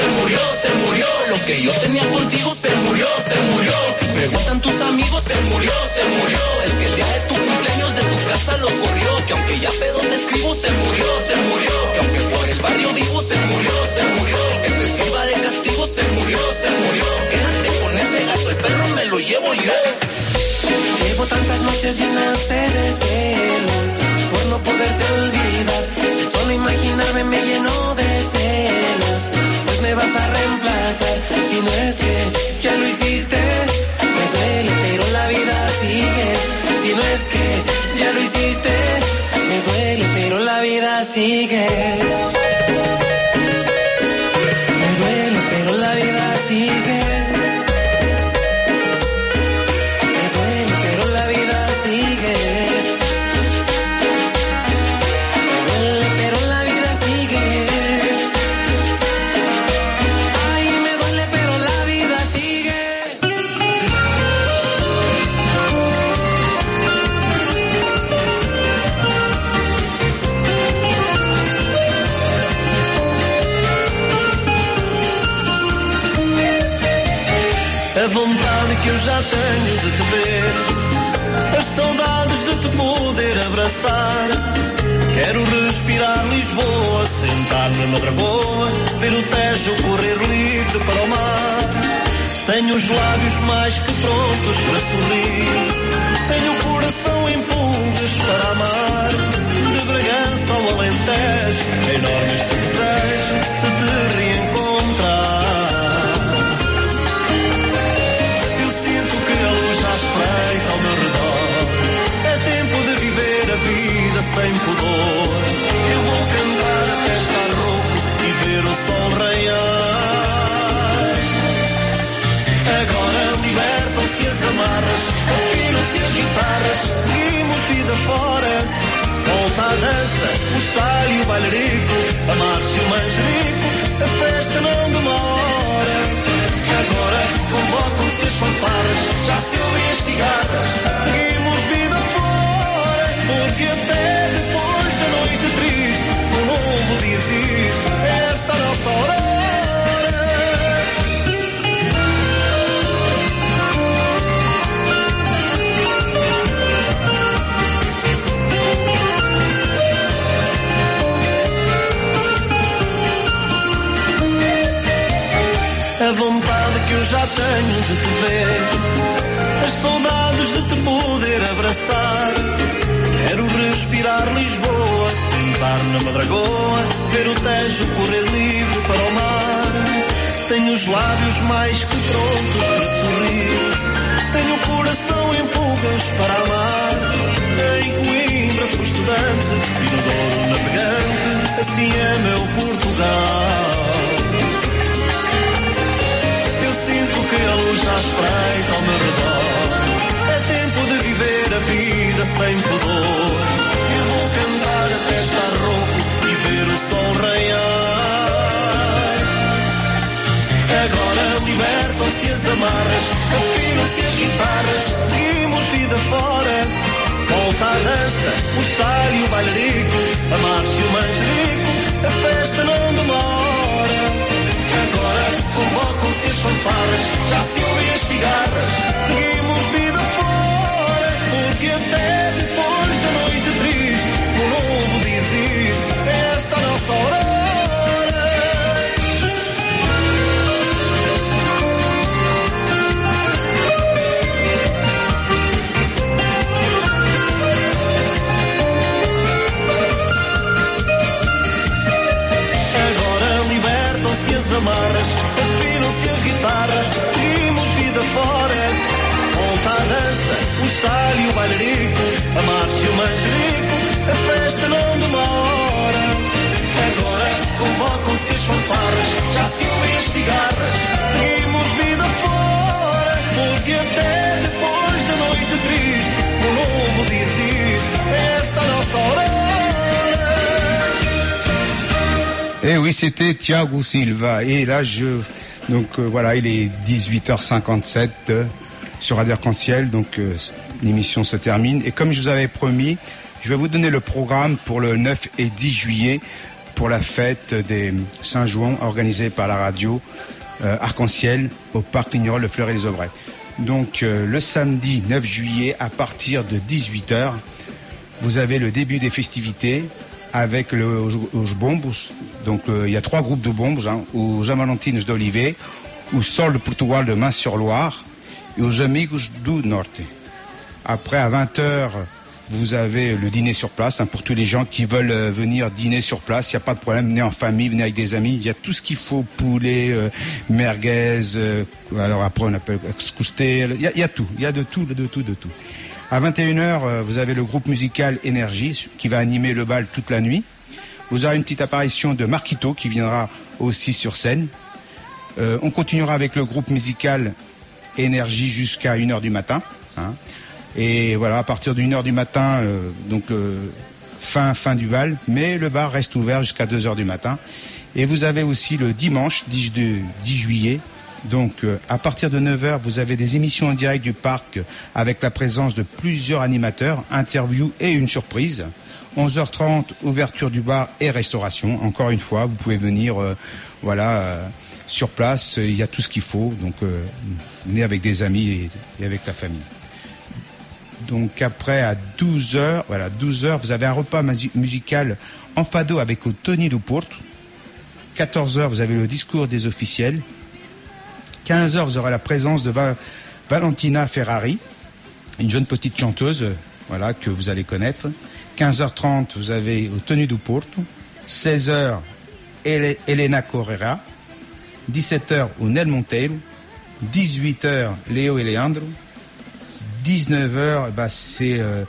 murió, se murió. Lo que yo tenía contigo se murió, se murió. Si preguntan tus amigos, se murió, se murió. El que el día de tu cumpleaños de tu casa lo corrió. Que aunque ya pedo te escribo, se murió, se murió. Que aunque por el barrio vivo, se murió, se murió. Que te sirva de castigo, se murió, se murió. Quédate con ese gato, el perro me lo llevo yo. Llevo tantas noches llenas de desvelo por no poderte olvidar. De solo imaginarme me lleno de celos. Me vas a reemplazar. Si no es que ya lo hiciste, me duele, pero la vida sigue. Si no es que ya lo hiciste, me duele, pero la vida sigue. Abraçar. Quero respirar Lisboa, sentar-me na dragoa, ver o Tejo correr livre para o mar. Tenho os lábios mais que prontos para sorrir, tenho o coração em pulgas para amar. De Bragança ao Alentejo, enorme este desejo de te sem pudor. Eu vou cantar até estar rouco e ver o sol raiar. Agora libertam-se as amarras, afinam-se as guitarras, seguimos vida fora. Volta a dança, o saio e o bailarico, de te ver, as saudades de te poder abraçar. Quero respirar Lisboa, sentar na madragoa, ver o Tejo correr livre para o mar. Tenho os lábios mais que prontos para sorrir, tenho o coração em pulgas para amar. Em Coimbra fui estudante e no Douro navegante, assim é meu Portugal. Que a luz já espreita ao meu redor. É tempo de viver a vida sem pudor. Eu vou cantar até estar rouco e ver o sol raiar. Agora libertam-se as amarras, afinam-se as guitarras, seguimos vida fora. Volta a dança, o saio e o bailarico, a marcha e o manjerico, a festa não demora. Convocam-se as fanfarras, já se ouvem as cigarras, seguimos vida fora, porque até depois da noite triste, um novo é esta nossa hora. As amarras, o saio e o bailarico, a marcha e o manjerico, a festa não demora. Agora convocam-se as fanfarras, já se ouvem as cigarras, seguimos vida fora. Porque até depois da noite triste, um novo dia existe, é esta a nossa hora. Eh oui, c'était Thiago Silva. Et là, je, donc euh, voilà, il est 18h57 euh, sur Radio Arc-en-Ciel. Donc euh, l'émission se termine. Et comme je vous avais promis, je vais vous donner le programme pour le 9 et 10 juillet pour la fête des Saint-Jouan organisée par la radio euh, Arc-en-Ciel au parc Lignerolles de Fleury-les-Aubrais. Donc euh, le samedi 9 juillet à partir de 18h, vous avez le début des festivités avec le os bombos. Donc euh, il y a trois groupes de bombos, hein, os Amalantines d'Olivet, au Sol de Portugal de Main-sur-Loire et aux Amigos do Norte. Après, à 20h, vous avez le dîner sur place hein, pour tous les gens qui veulent euh, venir dîner sur place. Il n'y a pas de problème. Venez en famille, venez avec des amis. Il y a tout ce qu'il faut poulet, euh, merguez. euh, alors après, on appelle excousté. Il y, a- il y a tout. Il y a de tout, de tout, de tout. À 21h, euh, vous avez le groupe musical Énergie qui va animer le bal toute la nuit. Vous aurez une petite apparition de Marquito qui viendra aussi sur scène. On continuera avec le groupe musical Énergie jusqu'à 1h du matin. hein. Et voilà, à partir d'une heure du matin, euh, donc euh, fin, fin du bal, mais le bar reste ouvert jusqu'à 2 heures du matin. Et vous avez aussi le dimanche 10, de- 10 juillet. Donc euh, à partir de 9h, vous avez des émissions en direct du parc avec la présence de plusieurs animateurs, interviews et une surprise. 11h30, ouverture du bar et restauration. Encore une fois, vous pouvez venir euh, voilà, euh, sur place, il y a tout ce qu'il faut. Donc euh, venez avec des amis et- et avec la famille. Donc après à 12h, voilà, 12h, vous avez un repas musical en fado avec Tony do Porto. 14h, vous avez le discours des officiels. 15h, vous aurez la présence de Va- Valentina Ferrari, une jeune petite chanteuse, voilà, que vous allez connaître. 15h30, vous avez Tony do Porto. 16h, Ele- Elena Correa. 17h, o Nel Monteiro. 18h, Léo et Leandro. 19h, bah, c'est euh,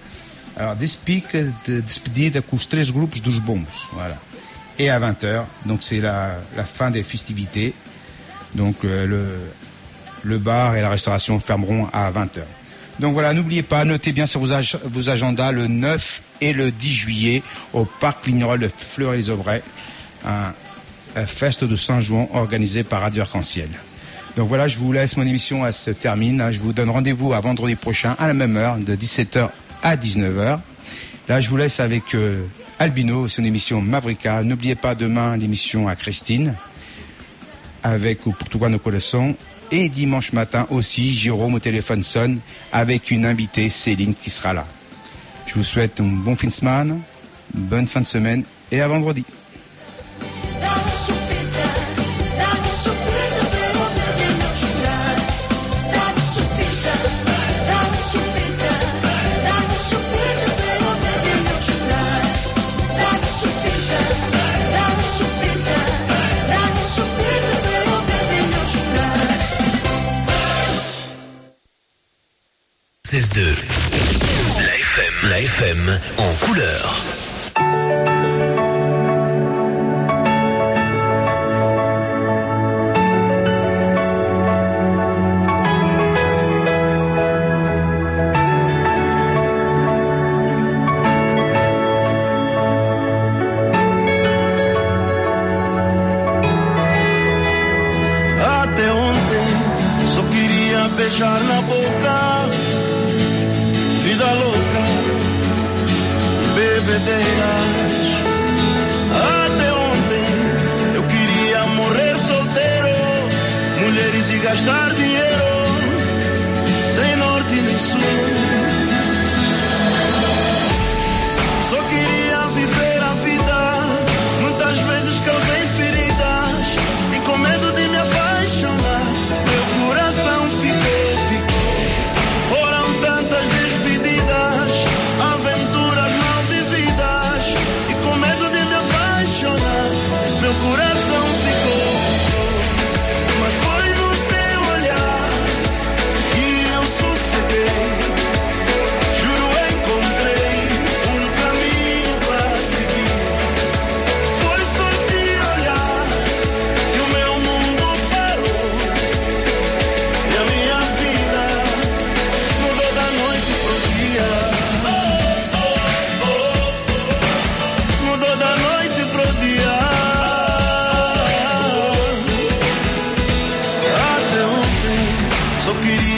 alors despique de despedida com os três grupos dos. Voilà. Et à 20h, donc c'est la, la fin des festivités. Donc euh, le, le bar et la restauration fermeront à 20h. Donc voilà, n'oubliez pas, notez bien sur vos, ag- vos agendas le 9 et le 10 juillet au parc Lignerolles de Fleury-les-Aubrais, un, un fest de Saint-Jouan organisé par Radio Arc-en-Ciel. Donc voilà, je vous laisse, mon émission elle se termine. Je vous donne rendez-vous à vendredi prochain à la même heure, de 17h à 19h. Là, je vous laisse avec euh, Albino, son émission Mavrika. N'oubliez pas demain l'émission à Christine avec au Portugal no Coração. Et dimanche matin aussi, Jérôme au téléphone sonne avec une invitée, Céline, qui sera là. Je vous souhaite un bon fin de semaine, bonne fin de semaine et à vendredi. Couleur.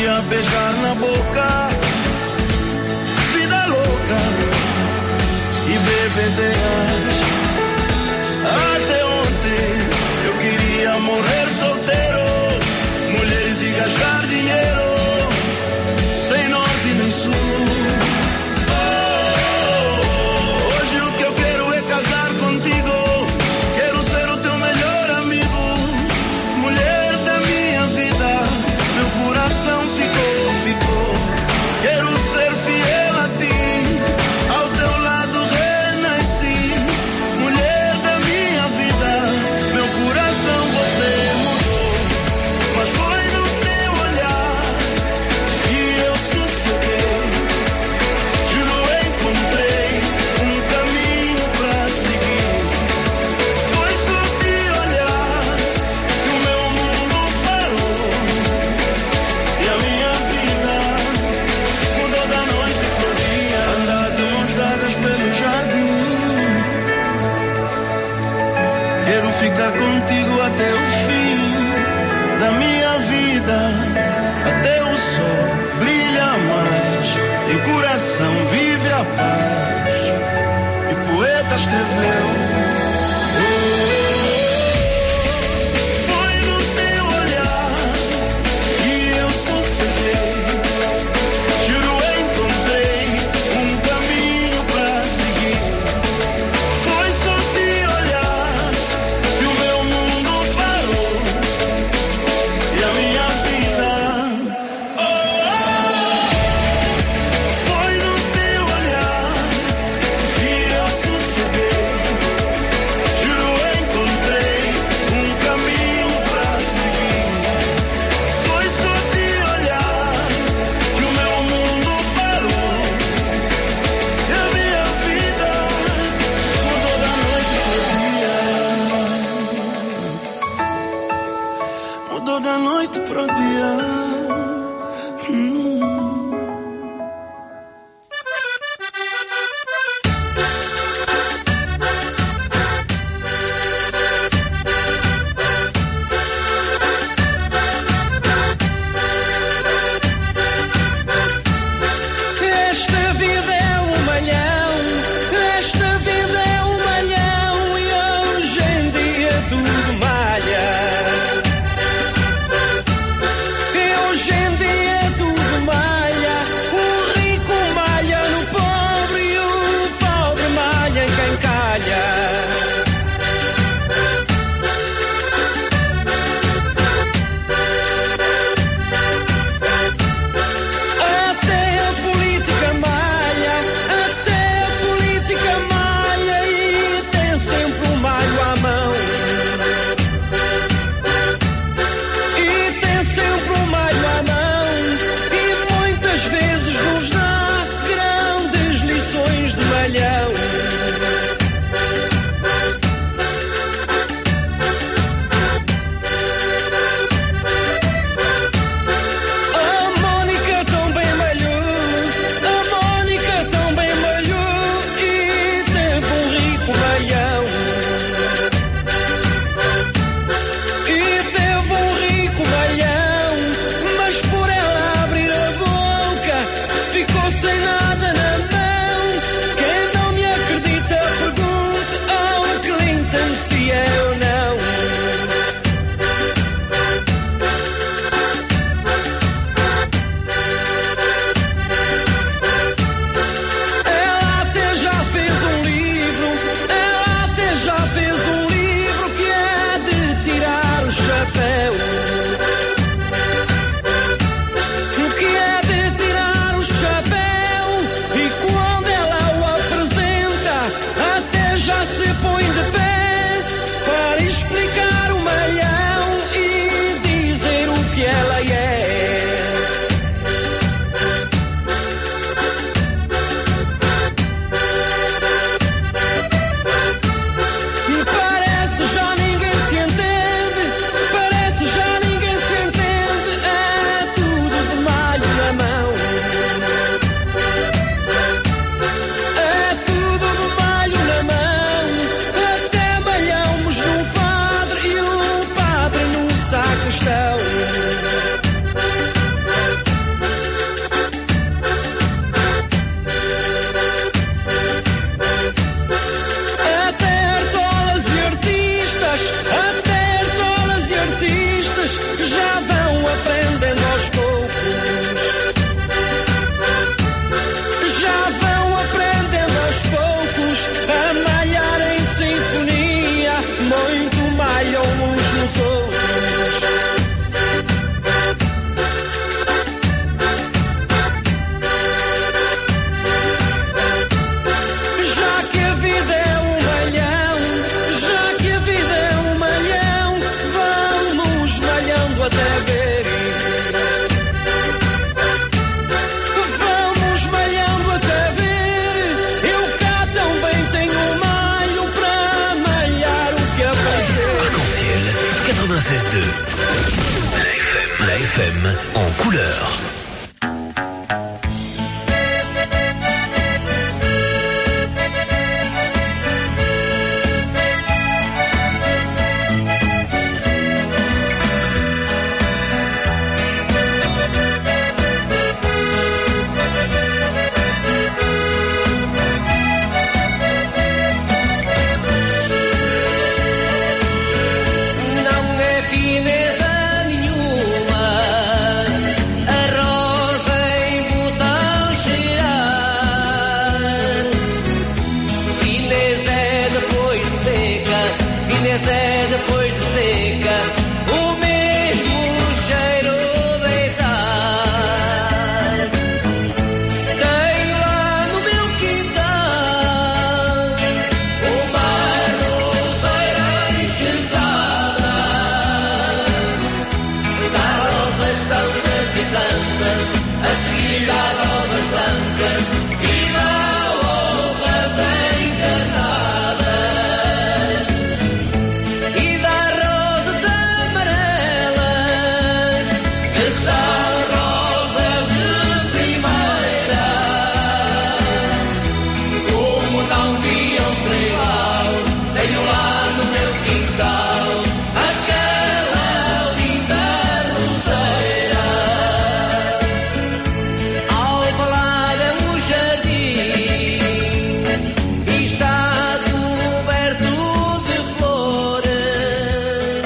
Queria beijar na boca. Vida louca e bebedeiras.